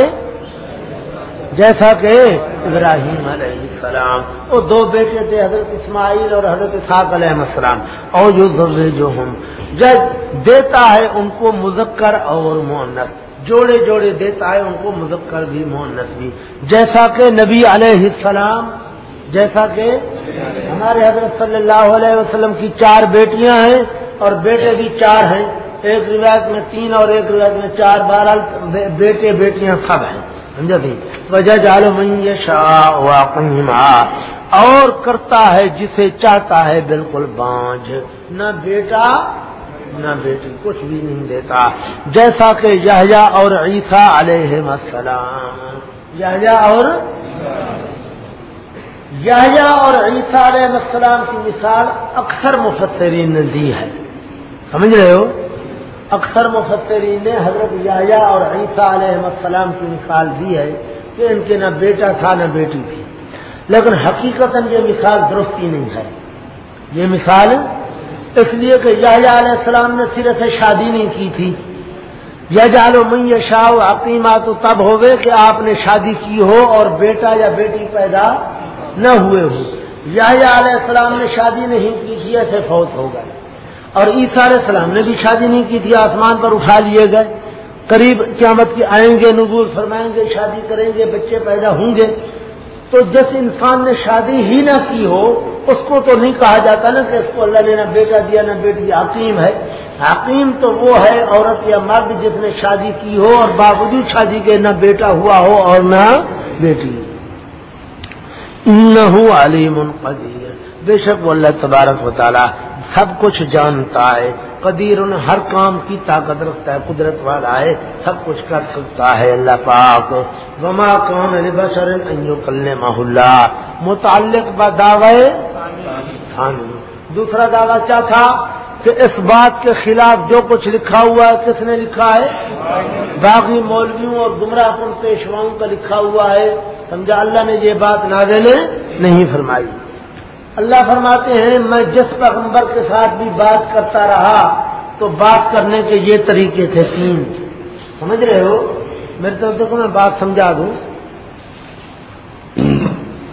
[SPEAKER 1] جیسا کہ ابراہیم علیہ السلام وہ دو بیٹے تھے، حضرت اسماعیل اور حضرت صاحب علیہ السلام، اور جو ذرے جو ہم۔ جب دیتا ہے ان کو مذکر اور مونت جوڑے جوڑے دیتا ہے ان کو مذکر بھی مونت بھی۔ جیسا کہ نبی علیہ السلام، جیسا کہ ہمارے حضرت صلی اللہ علیہ وسلم کی چار بیٹیاں ہیں اور بیٹے بھی چار ہیں۔ ایک روایت میں تین اور ایک روایت میں چار بارہ بیٹے بیٹیاں سب ہیں۔ سمجھا بھی وجہ جالو منشا اور کرتا ہے جسے چاہتا ہے بالکل بانج نہ بیٹا، نہ بیٹی، کچھ بھی نہیں دیتا۔ جیسا کہ یحییٰ اور عیسیٰ علیہ السلام۔ یحییٰ اور یحییٰ اور عیسیٰ علیہ السلام کی مثال اکثر مفسرین نے دی ہے۔ سمجھ رہے ہو؟ اکثر مفسرین نے حضرت یایا اور عیسیٰ علیہ السلام کی مثال دی ہے کہ ان کے نہ بیٹا تھا نہ بیٹی تھی۔ لیکن حقیقت یہ مثال درستی نہیں ہے۔ یہ مثال اس لیے کہ یایا علیہ السلام نے سرے سے شادی نہیں کی تھی۔ یا جالو من شاہ عقیمہ تو تب ہوئے کہ آپ نے شادی کی ہو اور بیٹا یا بیٹی پیدا نہ ہوئے ہو۔ یا علیہ السلام نے شادی نہیں کی تھی ایسے فوت ہو گئے۔ اور عیسیٰ علیہ السلام نے بھی شادی نہیں کی تھی، آسمان پر اٹھا لیے گئے۔ قریب قیامت کی آئیں گے نبول فرمائیں گے، شادی کریں گے، بچے پیدا ہوں گے۔ تو جس انسان نے شادی ہی نہ کی ہو، اس کو تو نہیں کہا جاتا نا کہ اس کو اللہ نے نہ بیٹا دیا، نہ بیٹی حکیم ہے۔ حکیم تو وہ ہے، عورت یا مرد جس نے شادی کی ہو اور باوجود شادی کے نہ بیٹا ہوا ہو اور نہ بیٹی۔ نہ علیم قدیر۔ بے شک وہ اللہ تبارک و تعالیٰ سب کچھ جانتا ہے۔ قدیر ہر کام کی طاقت رکھتا ہے، قدرت والا ہے، سب کچھ کر سکتا ہے اللہ پاک۔ وما کون بشر کل محلہ متعلق با دعوے دوسرا دعویٰ کیا تھا؟ کہ اس بات کے خلاف جو کچھ لکھا ہوا ہے، کس نے لکھا ہے؟ باغی مولویوں اور گمراہ کن پیشواؤں کا لکھا ہوا ہے۔ سمجھا، اللہ نے یہ بات نازل نہیں فرمائی۔ اللہ فرماتے ہیں، میں جس پیغمبر کے ساتھ بھی بات کرتا رہا، تو بات کرنے کے یہ طریقے تھے تین۔ سمجھ رہے ہو؟ میرے طرف دیکھو، میں بات سمجھا دوں۔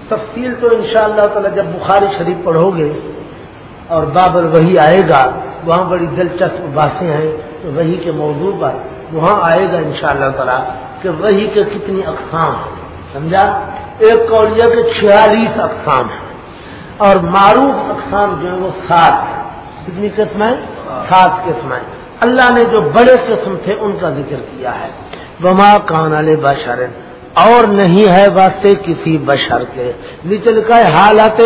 [SPEAKER 1] تفصیل تو انشاءاللہ شاء اللہ جب بخاری شریف پڑھو گے اور بابر وہی آئے گا، وہاں بڑی دلچسپ باتیں ہیں، تو وہی کے موضوع پر وہاں آئے گا انشاءاللہ شاء اللہ تعالیٰ کہ وہی کے کتنی اقسام ہیں۔ سمجھا؟ ایک قولیہ کے چھیالیس اقسام ہیں۔ اور معروف اقسام جو ہیں وہ سات کتنی قسمیں سات قسمیں اللہ نے جو بڑے قسم تھے ان کا ذکر کیا ہے۔ وما کان علیہ بشر اور نہیں ہے واسطے کسی بشر کے۔ نیچے لکھا ہے حالت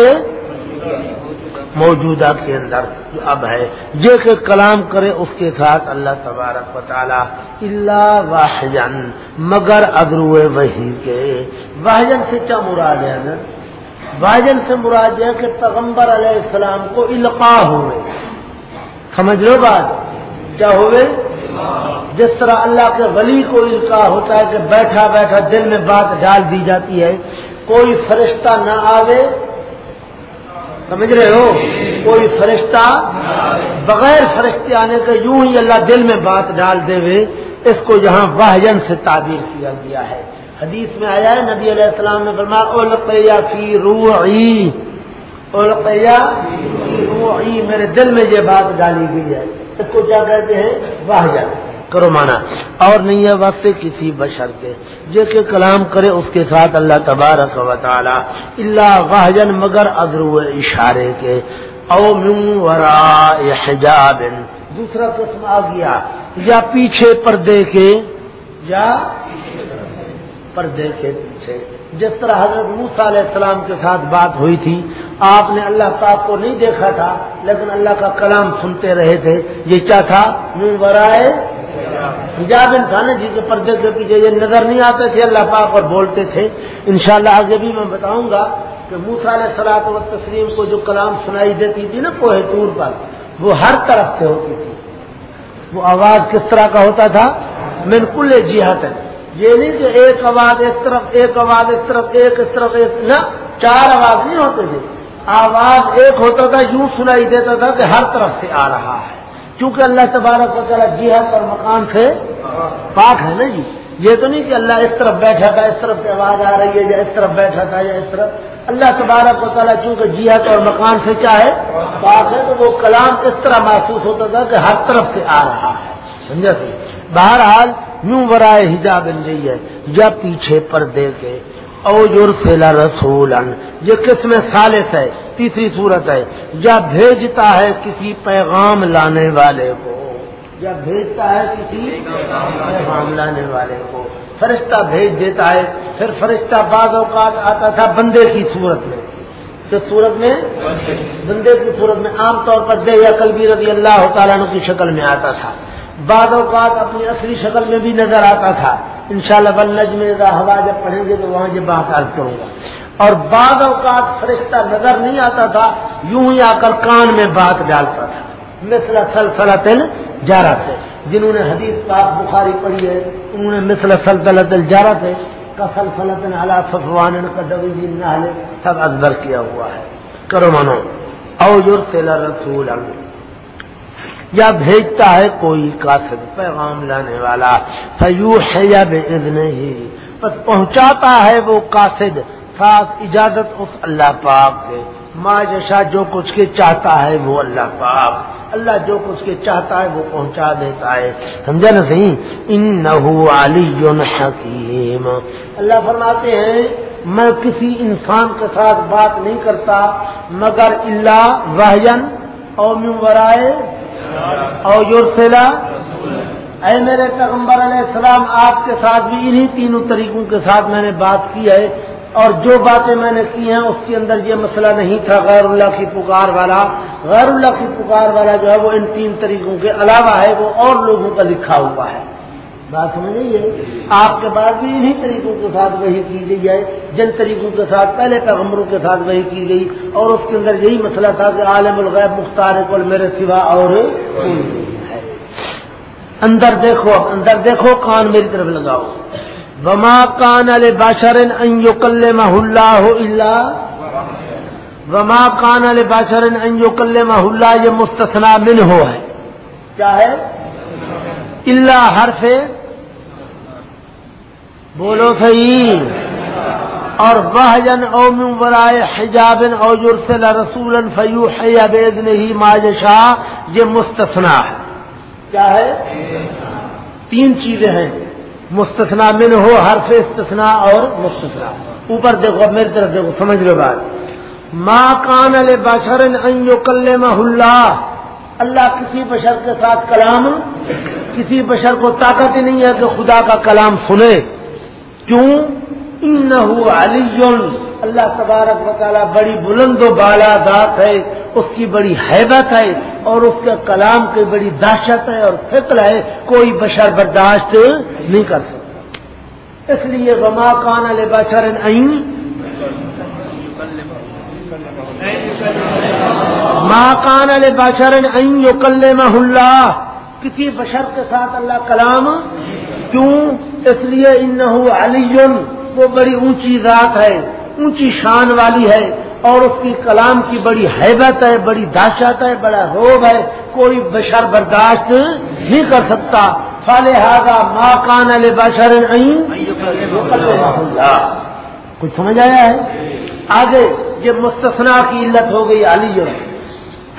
[SPEAKER 1] موجودہ کے اندر جو اب ہے۔ یہ کہ کلام کرے اس کے ساتھ اللہ تبارک و تعالی۔ اللہ واہجن مگر ادرو وہی کے۔ واہجن سے کیا مراد ہے نا واہجن سے مراد ہے کہ پیغمبر علیہ السلام کو القاع ہوئے۔ سمجھ لو بات؟ کیا ہوئے؟ جس طرح اللہ کے ولی کو القاع ہوتا ہے کہ بیٹھا بیٹھا دل میں بات ڈال دی جاتی ہے، کوئی فرشتہ نہ آوے۔ سمجھ رہے ہو؟ کوئی فرشتہ بغیر فرشتے آنے کے یوں ہی اللہ دل میں بات ڈال دے ہوئے۔ اس کو یہاں واہجن سے تعبیر کیا گیا ہے۔ حدیث میں آیا ہے، نبی علیہ السلام نے فرمایا القیا فی روحی اولقیا روحی میرے دل میں یہ بات ڈالی گئی ہے۔ اس کو کیا کہتے ہیں؟ واہجن کرو مانا اور نہیں ہے وقت کسی بشر کے۔ جو کہ کلام کرے، اس کے ساتھ اللہ تبارک و تعالی۔ اللہ واہجن، مگر ادرو اشارے کے۔ او من ورا حجاب۔ دوسرا قسم آ گیا۔ یا پیچھے پردے کے، یا پردے کے پیچھے۔ جس طرح حضرت موسا علیہ السلام کے ساتھ بات ہوئی تھی، آپ نے اللہ پاک کو نہیں دیکھا تھا، لیکن اللہ کا کلام سنتے رہے تھے۔ یہ کیا تھا؟ منہ برائے حجاب انسان جی کے پردے کے پیچھے یہ نظر نہیں آتے تھے، اللہ پاک اور بولتے تھے۔ انشاءاللہ آگے بھی میں بتاؤں گا کہ موسا علیہ سلاط و تسلیم کو جو کلام سنائی دیتی تھی نا کوہ ٹور پر، وہ ہر طرف سے ہوتی تھی۔ وہ آواز کس طرح کا ہوتا تھا؟ بالکل جہت ہے یہ نہیں کہ ایک آواز اس طرف، ایک آواز اس طرف، ایک اس طرف، ایک نہ، چار آواز نہیں ہوتے تھے آواز ایک ہوتا تھا، یوں سنائی دیتا تھا کہ ہر طرف سے آ رہا ہے۔ کیونکہ اللہ تبارک و تعالیٰ جہت اور مکان سے پاک ہے نا جی۔ یہ تو نہیں کہ اللہ اس طرف بیٹھا تھا، اس طرف سے آواز آ رہی ہے یا اس طرف بیٹھا تھا یا اس طرف۔ اللہ تبارک و تعالیٰ چونکہ جہت اور مکان سے کیا ہے؟ پاک ہے، تو وہ کلام اس طرح محسوس ہوتا تھا کہ ہر طرف سے آ رہا ہے۔ سمجھا سی بہرحال یوں برائے حجاب بن گئی ہے۔ یا پیچھے پردے کے۔ او جرسلا رسول یہ قسم سالس ہے، تیسری صورت ہے۔ یا بھیجتا ہے کسی پیغام لانے والے کو۔ یا بھیجتا ہے کسی پیغام لانے والے کو۔ فرشتہ بھیج دیتا ہے۔ پھر فرشتہ بعض اوقات آتا تھا بندے کی صورت میں۔ کس صورت میں؟ بندے کی صورت میں۔ عام طور پر دے یا کلبی رضی اللہ تعالیٰ کی شکل میں آتا تھا۔ بعض اوقات اپنی اصلی شکل میں بھی نظر آتا تھا۔ انشاءاللہ شاء اللہ میں ہوا جب پڑھیں گے تو وہاں یہ بات عرض کروں گا۔ اور بعض اوقات فرشتہ نظر نہیں آتا تھا، یوں ہی آ کر کان میں بات ڈالتا تھا۔ مثل سلسلہ جارا تھے جنہوں نے حدیث پاک بخاری پڑھی ہے، انہوں نے مثل سلطلت جارا تھے کا سلسلت اعلیٰ صفوان کا دبی نالے سب ازبر کیا ہوا ہے۔ کرو منو او جر رسول یا بھیجتا ہے کوئی قاصد پیغام لانے والا فیو ہے یا بے ہی بس پہنچاتا ہے وہ قاصد ساتھ اجازت اس اللہ پاک کے۔ ماں جیسا جو کچھ کے چاہتا ہے وہ اللہ پاک۔ اللہ جو کچھ کے چاہتا ہے وہ پہنچا دیتا ہے۔ سمجھا نا صحیح؟ ان نہ حکیم۔ اللہ فرماتے ہیں، میں کسی انسان کے ساتھ بات نہیں کرتا، مگر اللہ وحین اور ورائے اور یورسلا اے میرے پیغمبر علیہ السلام، آپ کے ساتھ بھی انہی تینوں طریقوں کے ساتھ میں نے بات کی ہے اور جو باتیں میں نے کی ہیں، اس کے اندر یہ مسئلہ نہیں تھا غیر اللہ کی پکار والا۔ غیر اللہ کی پکار والا جو ہے وہ ان تین طریقوں کے علاوہ ہے، وہ اور لوگوں کا لکھا ہوا ہے۔ بات سمجھ گئی ہے؟ آپ کے بعد بھی انہی طریقوں کے ساتھ وہی کی گئی ہے، جن طریقوں کے ساتھ پہلے پیغمبروں کے ساتھ وہی کی گئی، اور اس کے اندر یہی مسئلہ تھا کہ عالم الغیب مختار کو میرے سوا اور اندر دیکھو اندر دیکھو، کان میری طرف لگاؤ۔ وما کان علیہ باشرن کل محلہ ہو اللہ وما کان علیہ باشرن انجو کل محلہ یہ مستثنا من ہو ہے۔ کیا ہے؟ اللہ ہر سے بولو صحیح۔ اور وہ جن اوم برائے حجاب اوجر سے رسول فیو حیابید نہیں ماج شاہ یہ مستثنا ہے۔ کیا ہے؟ تین چیزیں ہیں۔ مستثنا من ہو، حرف استثنا اور مستثنا اوپر دیکھو، میری طرف دیکھو، سمجھ لو بات۔ ماں کان علیہ بشرن کل اللہ۔ اللہ کسی بشر کے ساتھ کلام، کسی بشر کو طاقت ہی نہیں ہے کہ خدا کا کلام سنے۔ کیوں؟ علی اللہ تبارک و تعالیٰ بڑی بلند و بالا ذات ہے، اس کی بڑی حیبت ہے اور اس کے کلام کی بڑی دہشت ہے اور فکر ہے، کوئی بشر برداشت نہیں کر سکتا۔ اس لیے وما کان علیہ بشر ماں کان علیہ بشر کل اللہ۔ کسی بشر کے ساتھ اللہ کلام؟ کیوں؟ اس لیے ان علی وہ بڑی اونچی ذات ہے، اونچی شان والی ہے، اور اس کی کلام کی بڑی حیبت ہے، بڑی دہشت ہے، بڑا روب ہے، کوئی بشر برداشت نہیں کر سکتا۔ فالحا ماں کان علیہ بشر کچھ سمجھ آیا ہے؟ آگے، یہ مستثنا کی علت ہو گئی علی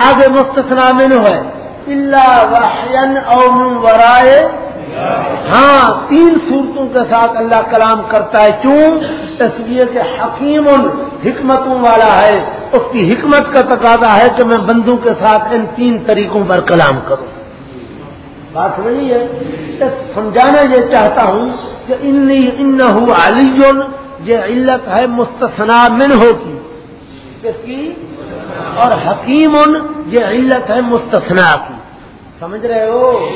[SPEAKER 1] آگے مستثنا میں ہے۔ اللہ وحین اور ورائے۔ ہاں تین صورتوں کے ساتھ اللہ کلام کرتا ہے۔ کیوں؟ اس لیے کہ حکیم حکمتوں والا ہے۔ اس کی حکمت کا تقاضا ہے کہ میں بندوں کے ساتھ ان تین طریقوں پر کلام کروں۔ بات سمجھیے سمجھانا یہ چاہتا ہوں کہ ان علی، یہ علت ہے مستثنا من ہو کی؟ اور حکیم، یہ علت ہے مستثنا کی۔ سمجھ رہے ہو؟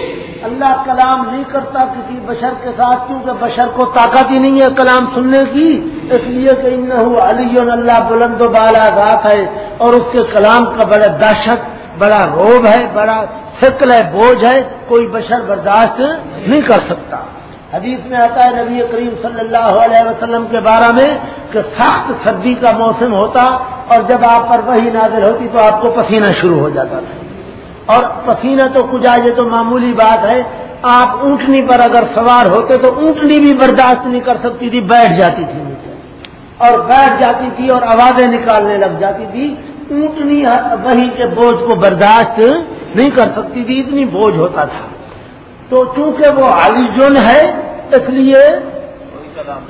[SPEAKER 1] اللہ کلام نہیں کرتا کسی بشر کے ساتھ، کیونکہ بشر کو طاقت ہی نہیں ہے کلام سننے کی۔ اس لیے کہ ان علی اللہ بلند و بالا ذات ہے۔ اور اس کے کلام کا بڑا دہشت، بڑا روب ہے، بڑا فکل ہے، بوجھ ہے۔ کوئی بشر برداشت نہیں کر سکتا۔ حدیث میں آتا ہے نبی کریم صلی اللہ علیہ وسلم کے بارے میں کہ سخت سردی کا موسم ہوتا اور جب آپ پر وہی نازل ہوتی تو آپ کو پسینہ شروع ہو جاتا تھا۔ اور پسینہ تو کچھ آئے تو معمولی بات ہے۔ آپ اونٹنی پر اگر سوار ہوتے تو اونٹنی بھی برداشت نہیں کر سکتی تھی، بیٹھ جاتی تھی نیچے۔ اور بیٹھ جاتی تھی اور آوازیں نکالنے لگ جاتی تھی۔ اونٹنی وہی کے بوجھ کو برداشت نہیں کر سکتی تھی، اتنی بوجھ ہوتا تھا۔ تو چونکہ وہ علی جن ہے، اس لیے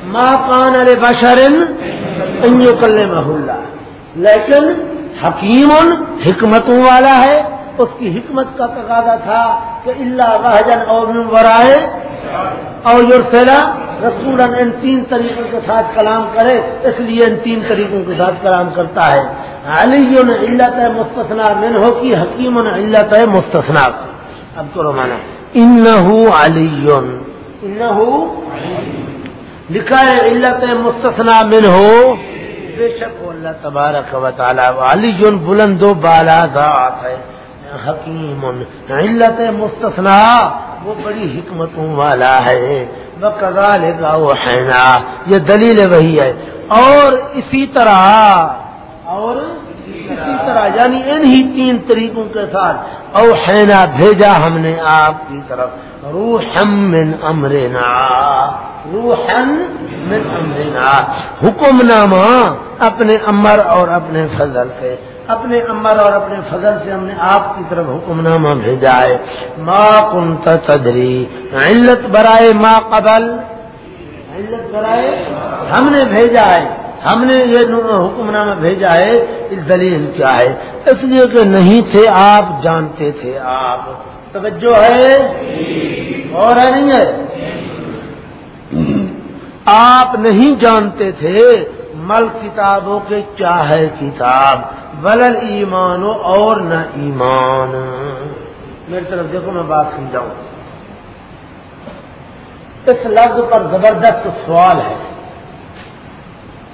[SPEAKER 1] ماں کان ارے بشرن کل محلہ لیکن حکیم، حکمتوں والا ہے۔ اس کی حکمت کا تقاضا تھا کہ اللہ وحجن اور ورائے اور یورسیلا رسول ان تین طریقوں کے ساتھ کلام کرے اس لیے ان تین طریقوں کے ساتھ کلام کرتا ہے۔ علی علت مستثنا من ہو کی حکیم علت مستثنا اب تو رومانا ان علی لکھا ہے علت مستثنا من ہو بے شک اللہ تبارک و تعالیٰ علی بلند و بالا ذات ہے۔ حکیم، علت مستثنا وہ بڑی حکمتوں والا ہے۔ وہ کزال گا وہ یہ دلیل وہی ہے۔ اور اسی طرح، اور اسی طرح یعنی انہی تین طریقوں کے ساتھ او حینا بھیجا ہم نے آپ کی طرف۔ روحم من امرنا روحن من امرنا۔ حکم نامہ اپنے امر اور اپنے فضل سے اپنے امر اور اپنے فضل سے ہم نے آپ کی طرف حکم نامہ بھیجا ہے۔ ما کن تدری علت برائے ما قبل۔ علت برائے ہم نے بھیجا ہے۔ ہم نے یہ حکم نامہ بھیجا ہے۔ اس دلیل کیا ہے؟ اس لیے کہ نہیں تھے آپ، جانتے تھے آپ۔ توجہ ہے؟ اور ہے نہیں ہے؟ آپ نہیں جانتے تھے مل کتابوں کے کیا ہے کتاب۔ بلل ایمان اور نہ ایمان۔ میری طرف دیکھو میں بات سمجھاؤں۔ اس لفظ پر زبردست سوال ہے۔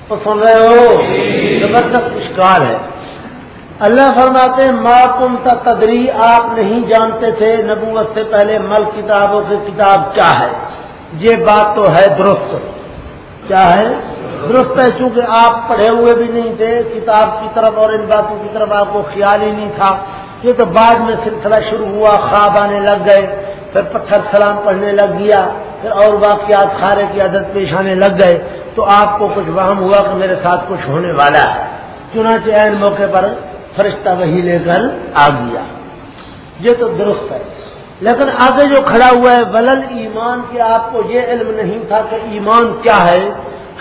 [SPEAKER 1] تو سن رہے ہو؟ زبردست اشکال ہے۔ اللہ فرماتے ما کم تدری آپ نہیں جانتے تھے نبوت سے پہلے مل کتابوں کی کتاب کیا ہے یہ بات تو ہے درست۔ کیا ہے درست ہے چونکہ آپ پڑھے ہوئے بھی نہیں تھے، کتاب کی طرف اور ان باتوں کی طرف آپ کو خیال ہی نہیں تھا۔ یہ تو بعد میں سلسلہ شروع ہوا، خواب آنے لگ گئے، پھر پتھر سلام پڑھنے لگ گیا، پھر اور واقعات کھارے کی عادت پیش آنے لگ گئے۔ تو آپ کو کچھ وہم ہوا کہ میرے ساتھ کچھ ہونے والا ہے۔ چنانچہ عین موقع پر فرشتہ وہی لے کر آ گیا۔ یہ تو درست ہے۔ لیکن آگے جو کھڑا ہوا ہے، ولل ایمان کہ آپ کو یہ علم نہیں تھا کہ ایمان کیا ہے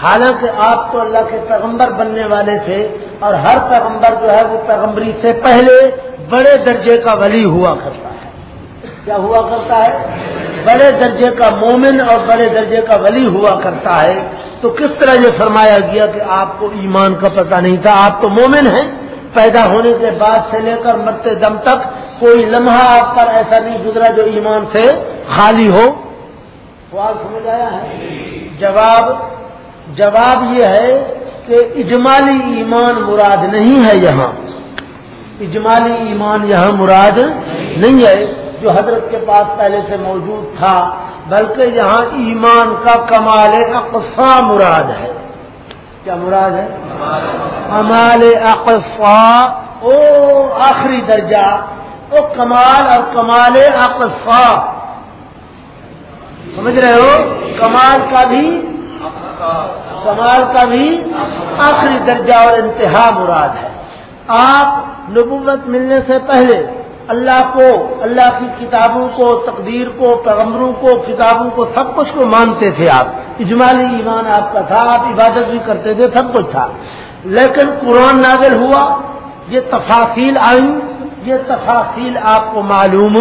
[SPEAKER 1] حالانکہ آپ تو اللہ کے پیغمبر بننے والے تھے اور ہر پیغمبر جو ہے وہ پیغمبری سے پہلے بڑے درجے کا ولی ہوا کرتا ہے۔ کیا ہوا کرتا ہے؟ بڑے درجے کا مومن اور بڑے درجے کا ولی ہوا کرتا ہے۔ تو کس طرح یہ فرمایا گیا کہ آپ کو ایمان کا پتہ نہیں تھا؟ آپ تو مومن ہیں۔ پیدا ہونے کے بعد سے لے کر مرتے دم تک کوئی لمحہ آپ پر ایسا نہیں گزرا جو ایمان سے خالی ہو۔ سوال سمجھ آیا ہے؟ جواب جواب یہ ہے کہ اجمالی ایمان مراد نہیں ہے یہاں۔ اجمالی ایمان یہاں مراد نہیں ہے، جو حضرت کے پاس پہلے سے موجود تھا، بلکہ یہاں ایمان کا کمال اقفا مراد ہے۔ کیا مراد ہے؟ کمال اقفا او آخری درجہ، او کمال اور کمال اقفا سمجھ رہے ہو؟ کمال کا بھی کمال کا بھی آخری درجہ اور انتہا مراد ہے۔ آپ نبوت ملنے سے پہلے اللہ کو، اللہ کی کتابوں کو، تقدیر کو، پیغمبروں کو، کتابوں کو سب کچھ کو مانتے تھے آپ۔ اجمالی ایمان آپ کا تھا، آپ عبادت بھی کرتے تھے، سب کچھ تھا۔ لیکن قرآن نازل ہوا، یہ تفاصیل آئی یہ تفاصیل آپ کو معلوم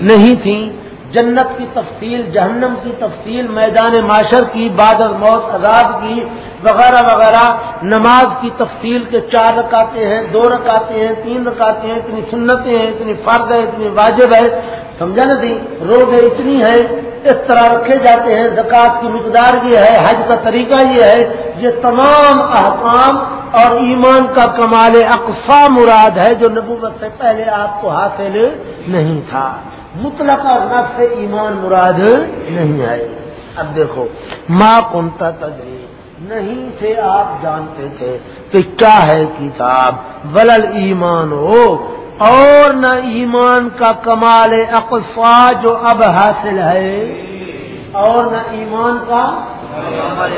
[SPEAKER 1] نہیں تھی جنت کی تفصیل، جہنم کی تفصیل، میدان معاشر کی بادل موت، عذاب کی، وغیرہ وغیرہ، نماز کی تفصیل کے چار رکاتے ہیں، دو رکاتے ہیں، تین رکاتے ہیں، اتنی سنتیں ہیں، اتنی فرد ہے اتنی واجب ہے۔ سمجھا نا جی؟ دی روزے اتنی ہے، اس طرح رکھے جاتے ہیں۔ زکوٰۃ کی مقدار یہ ہے، حج کا طریقہ یہ ہے، یہ تمام احکام اور ایمان کا کمال اقفا مراد ہے، جو نبوت سے پہلے آپ کو حاصل نہیں تھا۔ مطلق اور نفس ایمان مراد نہیں آئے اب دیکھو ماں کنتا تدری، نہیں تھے، آپ جانتے تھے کہ کیا ہے کتاب۔ ولل ایمان ہو، اور نہ ایمان کا کمال اقفا جو اب حاصل ہے۔ اور نہ ایمان کا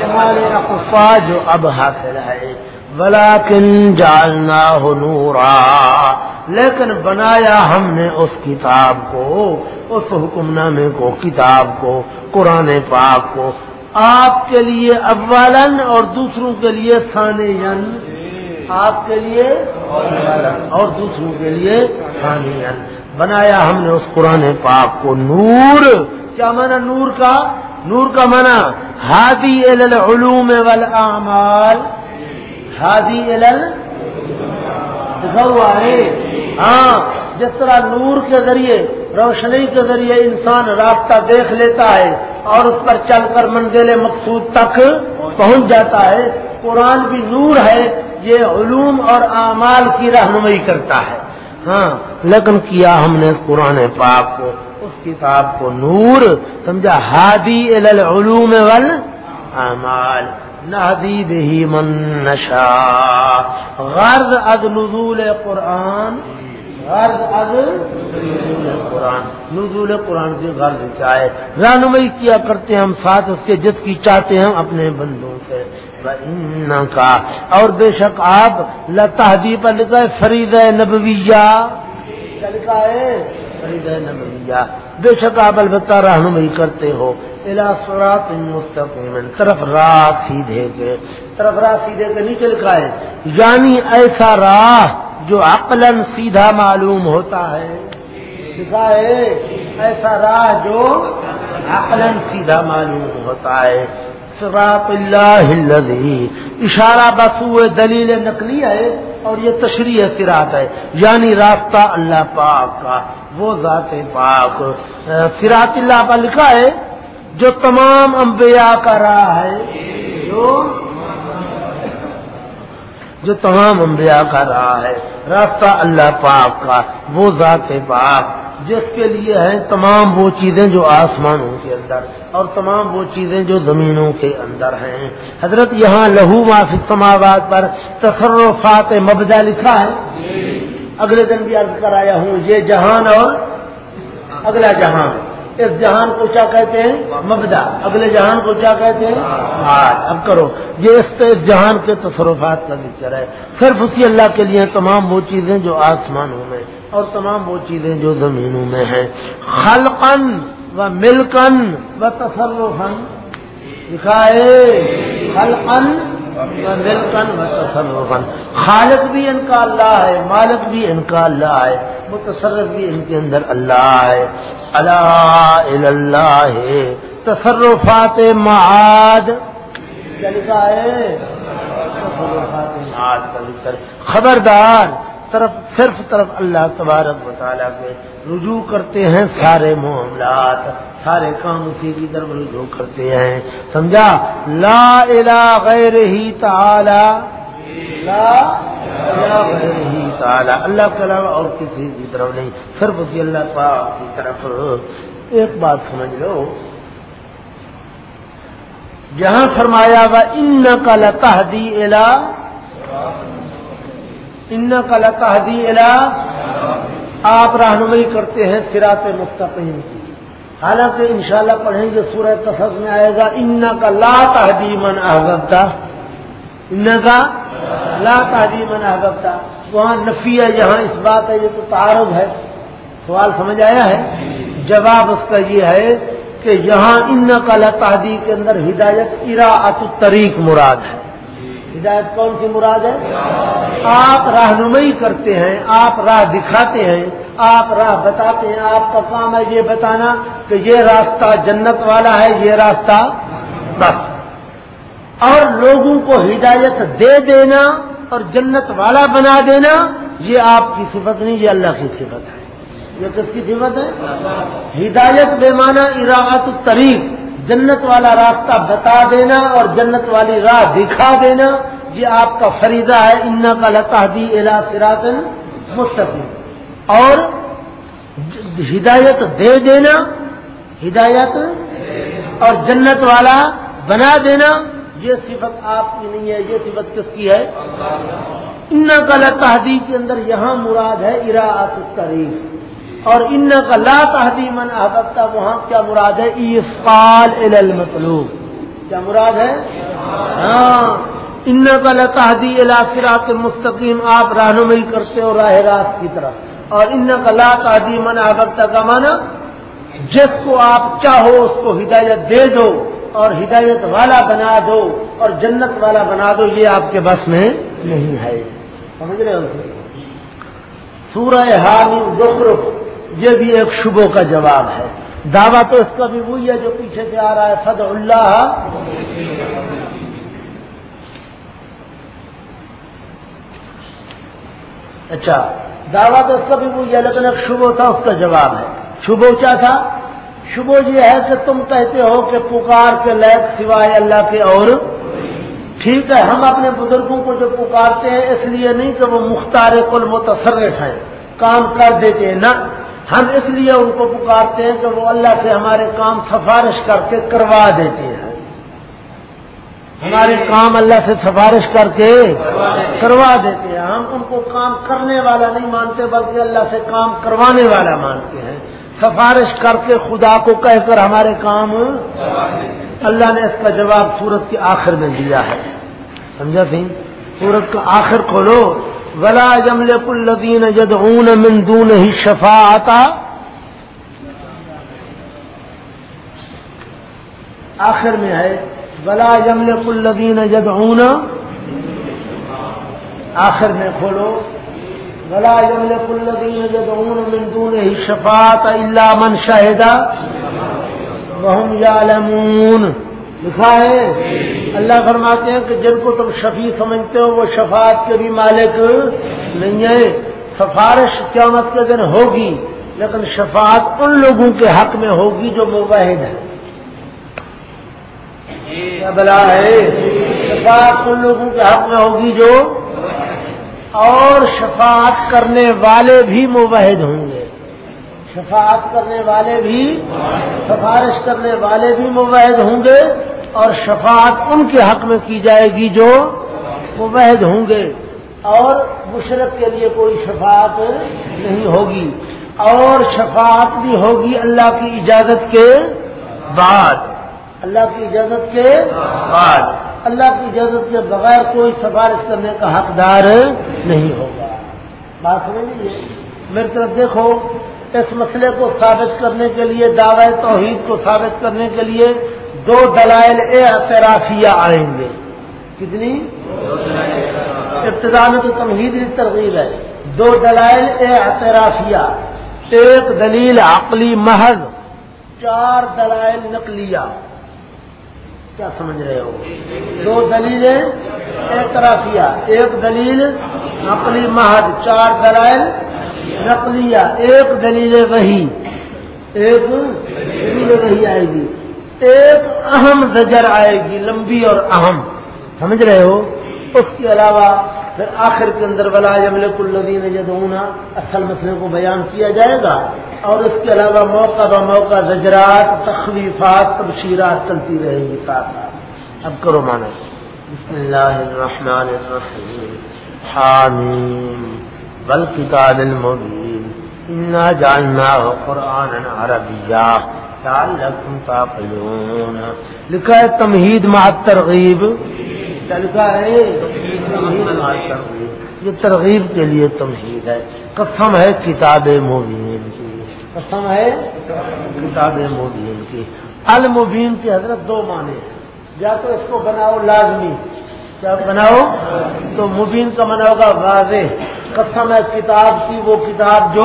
[SPEAKER 1] کمال اقفا جو اب حاصل ہے۔ بلا کن جالنا ہو نورا، لیکن بنایا ہم نے اس کتاب کو، اس حکم نامے کو، کتاب کو، قرآن پاک کو۔ آپ کے لیے اولن اور دوسروں کے لیے ثانی آپ کے لیے اور دوسروں کے لیے ثانی بنایا ہم نے اس قرآن پاک کو نور۔ کیا مانا نور کا؟ نور کا مانا ہادی العلوم والاعمال ہادی الل ہاں جس طرح نور کے ذریعے، روشنی کے ذریعے انسان راستہ دیکھ لیتا ہے اور اس پر چل کر منزل مقصود تک پہنچ جاتا ہے، قرآن بھی نور ہے، یہ علوم اور اعمال کی رہنمائی کرتا ہے۔ ہاں لیکن کیا ہم نے قرآن پاک کو، اس کتاب کو نور، سمجھا، ہادی العلوم ول اعمال نادی بہی من نشا غرض از نزول قرآن، غرض از قرآن. نزول قرآن کی غرض کیا ہے؟ رہنمائی کیا کرتے ہیں ہم؟ ساتھ اس کے جس کی چاہتے ہیں اپنے بندوں سے. کا اور بے شک آپ لتحدی پر لکھا ہے، فرید نبویہ. کیا لکھا ہے؟ فرید نبویہ. بے شک آپ البتہ رہنمائی کرتے ہو۔ سرات مستقیم، طرف راہ سیدھے کے، طرف راہ سیدھے کے نیچے لکھا ہے یعنی ایسا راہ جو عقل سیدھا معلوم ہوتا ہے۔ لکھا ہے، ایسا راہ جو عقل سیدھا معلوم ہوتا ہے۔ سراط اللہ اشارہ بسو دلیل نقلی ہے اور یہ تشریح سرات ہے۔ یعنی راستہ اللہ پاک کا، وہ ذات پاک۔ سراط اللہ پر لکھا ہے جو تمام انبیاء کا راہ ہے، جو جو تمام انبیاء کا راہ ہے، راستہ اللہ پاک کا، وہ ذات پاک، جس کے لیے ہیں تمام وہ چیزیں جو آسمانوں کے اندر اور تمام وہ چیزیں جو زمینوں کے اندر ہیں۔ حضرت یہاں لہو معافی سماواد پر تصرفات مبدا لکھا ہے۔ اگلے دن بھی عرض کرایا ہوں، یہ جہان اور اگلا جہان۔ اس جہان کو کیا کہتے ہیں؟ مبدا۔ اگلے جہان کو کیا کہتے ہیں؟ آج۔ اب کرو۔ یہ اس جہان کے تصرفات کا ذکر ہے۔ صرف اسی اللہ کے لیے تمام وہ چیزیں جو آسمانوں میں اور تمام وہ چیزیں جو زمینوں میں ہیں۔ خلقن و ملکن و تصرفن دکھائے۔ خلقن ملکن تصرفن خالق بھی ان کا اللہ ہے، مالک بھی ان کا اللہ ہے، متصرف بھی ان کے اندر اللہ ہے۔ اللہ اللہ تصرفات معاد۔ کیا لکھا ہے؟ تصرفات معاد کا لکھ خبردار۔ طرف صرف طرف اللہ تبارک و تعالیٰ کے رجوع کرتے ہیں سارے معاملات، سارے کام اسی کی طرف رجوع کرتے ہیں۔ سمجھا؟ لا الہ غیر ہی تعالی۔ لا الہ غیر ہی تعالی۔ اللہ کے علاوہ اور کسی کی طرف نہیں، صرف اسی اللہ پاک کی طرف۔ ایک بات سمجھ لو، جہاں فرمایا گا ان کا لتحدی الا ان کا لتحدی الا آپ رہنمائی کرتے ہیں سراط مستقیم کی۔ حالانکہ انشاءاللہ پڑھیں گے سورہ تصد میں آئے گا ان کا لا تحدی من احبتا ان کا لا تحدی من احبتا وہاں نفی ہے جہاں اس بات ہے، یہ تو تعارف ہے۔ سوال سمجھ آیا ہے؟ جواب اس کا یہ ہے کہ یہاں ان کا لتحدی کے اندر ہدایت اراعت طریق مراد ہے۔ ہدایت کون سی مراد ہے؟ آپ رہنمائی کرتے ہیں، آپ راہ دکھاتے ہیں، آپ راہ بتاتے ہیں، آپ کا کام ہے یہ بتانا کہ یہ راستہ جنت والا ہے، یہ راستہ بس۔ اور لوگوں کو ہدایت دے دینا اور جنت والا بنا دینا، یہ آپ کی صفت نہیں، یہ اللہ کی صفت ہے۔ یہ کس کی صفت ہے؟ ہدایت بے معنی اراعت طریق جنت والا راستہ بتا دینا اور جنت والی راہ دکھا دینا، یہ آپ کا فریضہ ہے۔ ان کا لتحدی الا سراتن مستقیم اور ہدایت دے دینا، ہدایت اور جنت والا بنا دینا، یہ صفت آپ کی نہیں ہے، یہ صفت کس کی ہے؟ ان کا لتحدی کے اندر یہاں مراد ہے اراعت طریق اور ان کا لا تحدی من احبتا وہاں کیا مراد ہے؟ ایفال المطلوب کیا مراد ہے؟ ہاں۔ ان کا لتحدی الاسرات مستقیم، آپ رہنمائی کرتے ہو راہ راست کی طرف۔ اور ان کا لا تحدی من احبتا کا مانا جس کو آپ چاہو، اس کو ہدایت دے دو اور ہدایت والا بنا دو اور جنت والا بنا دو، یہ آپ کے بس میں نہیں ہے۔ سمجھ رہے ہو؟ سورہ حامی زخرف یہ بھی ایک شبوں کا جواب ہے۔ دعویٰ تو اس کا بھی وہی ہے جو پیچھے سے آ رہا ہے فد اللہ۔ اچھا دعویٰ تو اس کا بھی وہی ہے، لیکن ایک شبو تھا، اس کا جواب ہے۔ شبو کیا تھا؟ شبو یہ ہے کہ تم کہتے ہو کہ پکار کے لائق سوائے اللہ کے اور۔ ٹھیک ہے، ہم اپنے بزرگوں کو جو پکارتے ہیں، اس لیے نہیں کہ وہ مختار کل متصرف ہیں، کام کر دیتے ہیں، نہ۔ ہم اس لیے ان کو پکارتے ہیں کہ وہ اللہ سے ہمارے کام سفارش کر کے کروا دیتے ہیں۔ ہمارے کام اللہ سے سفارش کر کے کروا دیتے ہیں۔ ہم ان کو کام کرنے والا نہیں مانتے، بلکہ اللہ سے کام کروانے والا مانتے ہیں۔ سفارش کر کے خدا کو کہہ کر ہمارے کام اللہ نے اس کا جواب سورت کے آخر میں دیا ہے۔ سمجھا سی سورت کا آخر کھولو۔ ولا جمل الدین جد اون مندون ہی شفا آتا آخر میں ہے، ولا جمل الدین جد اون آخر میں کھولو، ولا جمل الدین جد اون مندون ہی شفات اللہ من شاہدہ بہم یا لکھا ہے۔ اللہ فرماتے ہیں کہ جن کو تم شفیع سمجھتے ہو، وہ شفاعت کے بھی مالک نہیں ہے سفارش قیامت کے دن ہوگی، لیکن شفاعت ان لوگوں کے حق میں ہوگی جو مباحد ہے بلا ہے؟ شفاعت ان لوگوں کے حق میں ہوگی جو اور شفاعت کرنے والے بھی مباحد ہوں گے۔ شفاعت کرنے والے بھی سفارش کرنے والے بھی مباحد ہوں گے اور شفاعت ان کے حق میں کی جائے گی جو مباحد ہوں گے اور مشرق کے لیے کوئی شفاعت نہیں ہوگی اور شفاعت بھی ہوگی اللہ کی اجازت کے بعد۔ اللہ کی اجازت کے بعد۔ اللہ کی اجازت کے بغیر کوئی سفارش کرنے کا حقدار نہیں ہوگا۔ بات سمجھ لیجیے میری طرف دیکھو اس مسئلے کو ثابت کرنے کے لیے، دعوی توحید کو ثابت کرنے کے لیے دو دلائل اعترافیہ آئیں گے۔ کتنی؟ ابتدا میں تو تمہید ترغیب ہے۔ دو دلائل اعترافیہ۔ ایک دلیل عقلی محض، چار دلائل نقلیہ۔ کیا سمجھ رہے ہو؟ دو دلیلیں اعترافیہ۔ ایک دلیل عقلی محض، چار دلائل نقلیہ، ایک دلیل وہی ایک دلیل وہی آئے گی۔ ایک اہم زجر آئے گی، لمبی اور اہم۔ سمجھ رہے ہو؟ اس کے علاوہ پھر آخر کے اندر ولا یملک الدین یدونا اصل مسئلے کو بیان کیا جائے گا۔ اور اس کے علاوہ موقع ب موقع زجرات تخلیفات تبشیرات چلتی رہے گی۔ ساتھ اب کرو مانا بسم اللہ الرحمن الرحیم۔ حامیم۔ بل کتاب المبین انا جاننا قرآن عربیہ لکھا ہے تمہید مع ترغیب لکھا ہے یہ ترغیب کے لیے تمہید ہے۔ قسم ہے کتاب مبین کی۔ قسم ہے کتاب مبین کی۔ المبین کی حضرت دو معنی ہیں۔ یا تو اس کو بناؤ لازمی۔ کیا بناؤ؟ تو مبین کا منع ہوگا واضح۔ قسم ہے کتاب کی، وہ کتاب جو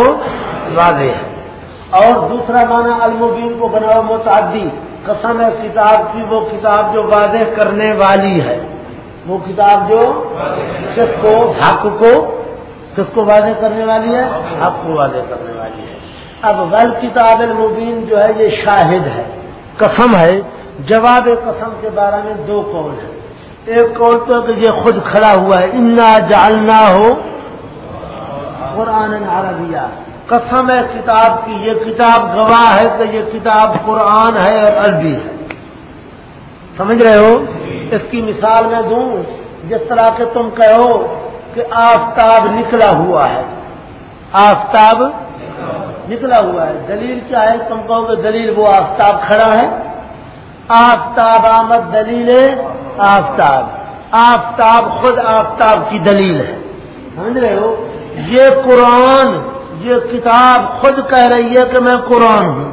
[SPEAKER 1] واضح ہے۔ اور دوسرا معنی المبین کو بناؤ متعدی۔ قسم ہے کتاب کی، وہ کتاب جو واضح کرنے والی ہے۔ وہ کتاب جو کس کو، حق کو، کس کو واضح کرنے والی ہے؟ حق کو واضح کرنے والی ہے۔ اب غل کتاب المبین جو ہے، یہ شاہد ہے۔ قسم ہے۔ جواب قسم کے بارے میں دو قول ہے ایک قول تو کہ یہ خود کھڑا ہوا ہے، انا جالنا ہو قرآن عربیہ قسم ہے کتاب کی، یہ کتاب گواہ ہے کہ یہ کتاب قرآن ہے اور عربی ہے۔ سمجھ رہے ہو؟ اس کی مثال میں دوں، جس طرح کہ تم کہو کہ آفتاب نکلا ہوا ہے۔ آفتاب نکلا ہوا ہے۔ دلیل کیا ہے؟ تم کہو کہ دلیل وہ آفتاب کھڑا ہے۔ آفتاب آمد دلیل آفتاب۔ آفتاب خود آفتاب کی دلیل ہے۔ سمجھ رہے ہو؟ یہ قرآن، یہ کتاب خود کہہ رہی ہے کہ میں قرآن ہوں۔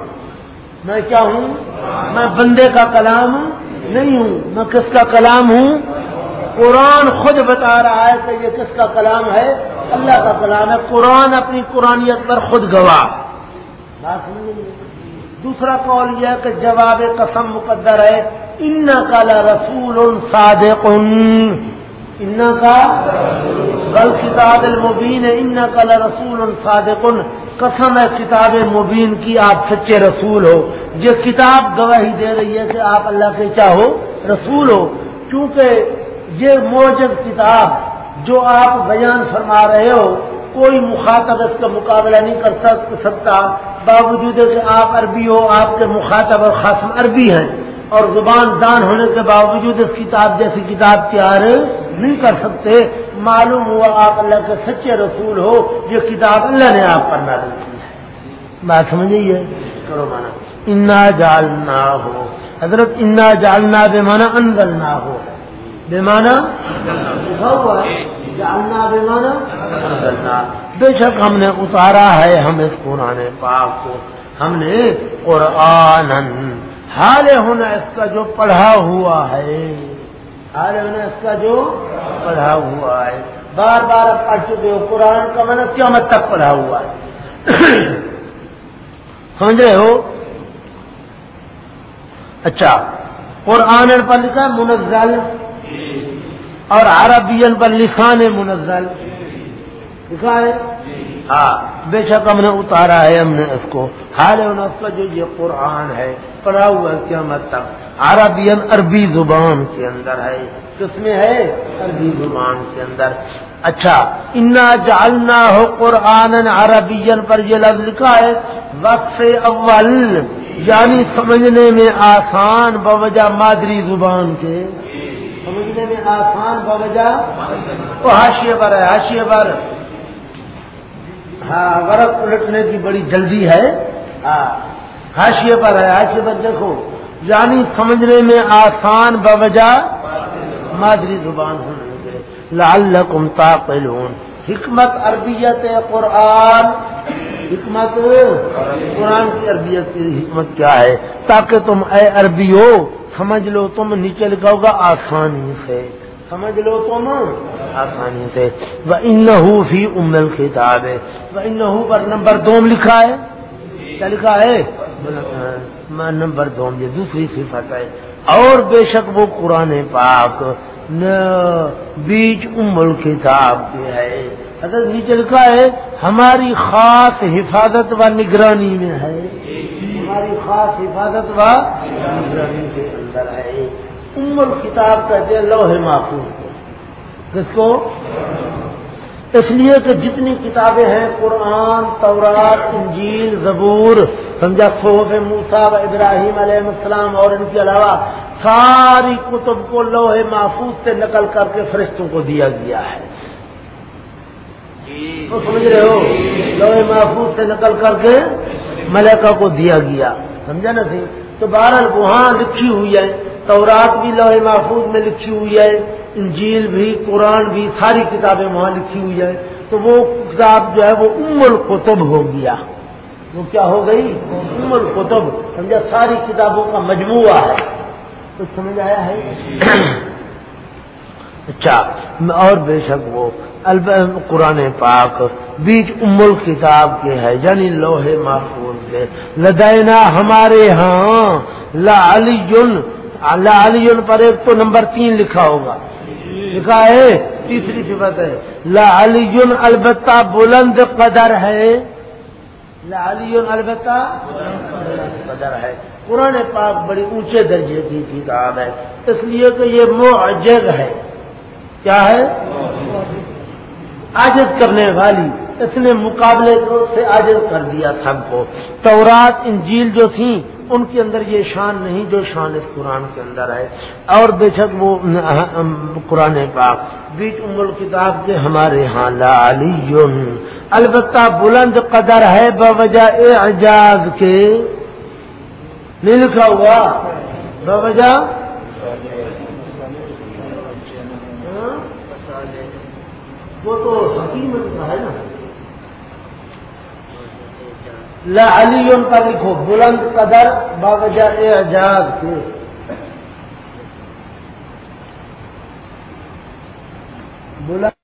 [SPEAKER 1] میں کیا ہوں؟ میں بندے کا کلام نہیں ہوں۔ میں کس کا کلام ہوں؟ قرآن خود بتا رہا ہے کہ یہ کس کا کلام ہے؟ اللہ کا کلام ہے۔ قرآن اپنی قرآنیت پر خود گواہ۔ دوسرا قول یہ کہ جواب قسم مقدر ہے ان کا رسول صادق۔ ان کا غل کتاب المبین ان کا رسول صادق۔ قسم ہے کتاب مبین کی، آپ سچے رسول ہو۔ یہ کتاب گواہی دے رہی ہے کہ آپ اللہ کے چاہو رسول ہو۔ کیونکہ یہ موجد کتاب جو آپ بیان فرما رہے ہو، کوئی مخاطب اس کا مقابلہ نہیں کر سکتا۔ باوجود کہ آپ عربی ہو، آپ کے مخاطب اور خاصم عربی ہیں اور زبان دان ہونے کے باوجود اس کتاب جیسی کتاب تیار نہیں کر سکتے، معلوم ہوا آپ اللہ کے سچے رسول ہو، یہ کتاب اللہ نے آپ پر نازل کی ہے۔ بات سمجھیے کرو مانا۔ انا جالنا ہو حضرت انا جالنا بے مانا اندر نہ ہو بے مانا جالنا بے بے شک ہم نے اتارا ہے ہم اس قرآن پاک کو۔ ہم نے قرآن حال ہونا اس کا جو پڑھا ہوا ہے۔ حال ہونا اس کا جو پڑھا ہوا ہے۔ بار بار پڑھ چکے ہو۔ قرآن کا میں نے کیا تک پڑھا ہوا ہے۔ سمجھ رہے ہو؟ اچھا قرآن پر لکھا منزل اور عربین پر لکھان منزل۔ لکھا ہے ہاں۔ بے شک ہم نے اتارا ہے، ہم نے اس کو۔ حال اس کا جو یہ قرآن ہے، پڑھا ہوا کیا مطلب عربین عربی زبان کے اندر ہے۔ کس میں ہے؟ عربی زبان کے اندر۔ اچھا انا جالنا ہو قرآن عربین پر یہ لفظ لکھا ہے۔ وقف اول یعنی سمجھنے میں آسان، بوجہ مادری زبان کے۔ سمجھنے میں آسان بوجہ وہ حاشیے پر ہے حاشیے پر ہاں ورق پلٹنے کی بڑی جلدی ہے۔ ہاں حاشیے پر ہے حاشیے پر دیکھو۔ یعنی سمجھنے میں آسان بوجہ مادری زبان ہونے لگے لال کمتا حکمت عربیت قرآن۔ حکمت قرآن کی عربیت کی حکمت کیا ہے؟ تاکہ تم اے عربی ہو سمجھ لو تم نیچے لکھاؤ گا آسانی سے۔ سمجھ لو تم؟ آسانی سے۔ وہ ان فی امل خطاب ہے وہ ان پر نمبر دوم لکھا ہے۔ کیا لکھا ہے؟ نمبر دوم یہ دوسری صفت ہے۔ اور بے شک وہ قرآن پاک بیچ امل کتاب کے ہے۔ اگر نیچے لکھا ہے، ہماری خاص حفاظت و نگرانی میں ہے۔ ہماری خاص حفاظت و نگرانی کے اندر ہے امل کتاب کہتے ہیں لوہے محفوظ کو کس کو اس لیے کہ جتنی کتابیں ہیں، قرآن، تورات، انجیل، زبور، سمجھا صوف موسا و ابراہیم علیہ السلام اور ان کے علاوہ ساری کتب کو لوہے محفوظ سے نقل کر کے فرشتوں کو دیا گیا ہے۔ تو سمجھ رہے ہو؟ لوہے محفوظ سے نقل کر کے ملکہ کو دیا گیا۔ سمجھا نا سی تو بہرحال وہاں لکھی ہوئی ہے، تورات بھی لوہے محفوظ میں لکھی ہوئی ہے، انجیل بھی، قرآن بھی، ساری کتابیں وہاں لکھی ہوئی ہے تو وہ کتاب جو ہے وہ ام القتب ہو گیا۔ وہ کیا ہو گئی؟ ام القتب سمجھا؟ ساری کتابوں کا مجموعہ ہے۔ کچھ سمجھ آیا ہے؟ اچھا اور بے شک وہ قرآن پاک، بیچ امول کتاب کے ہے یعنی لوہے محفوظ کے۔ لدائنا ہمارے ہاں لا علی پر ایک تو نمبر تین لکھا ہوگا۔ لکھا ہے، تیسری صفت ہے۔ لا علی البتہ بلند قدر ہے۔ لا علی البتہ بلند قدر ہے۔ قرآن پاک بڑی اونچے درجے کی کتاب ہے۔ اس لیے کہ یہ معجز ہے۔ کیا ہے؟ عاجز کرنے والی، اس نے مقابلے سے عاجز کر دیا سب کو۔ تورات، انجیل جو تھیں، ان کے اندر یہ شان نہیں جو شان اس قرآن کے اندر ہے اور بے شک وہ قرآن پاک۔ بیچ عمر کتاب کے ہمارے ہاں لا علی البتہ بلند قدر ہے بوجہ اعجاز کے۔ نہیں لکھا ہوا؟ بوجہ وہ تو حکیمت کا ہے نا۔ لا علی پر لکھو، بلند قدر باوجہ اعجاز کے۔ بلند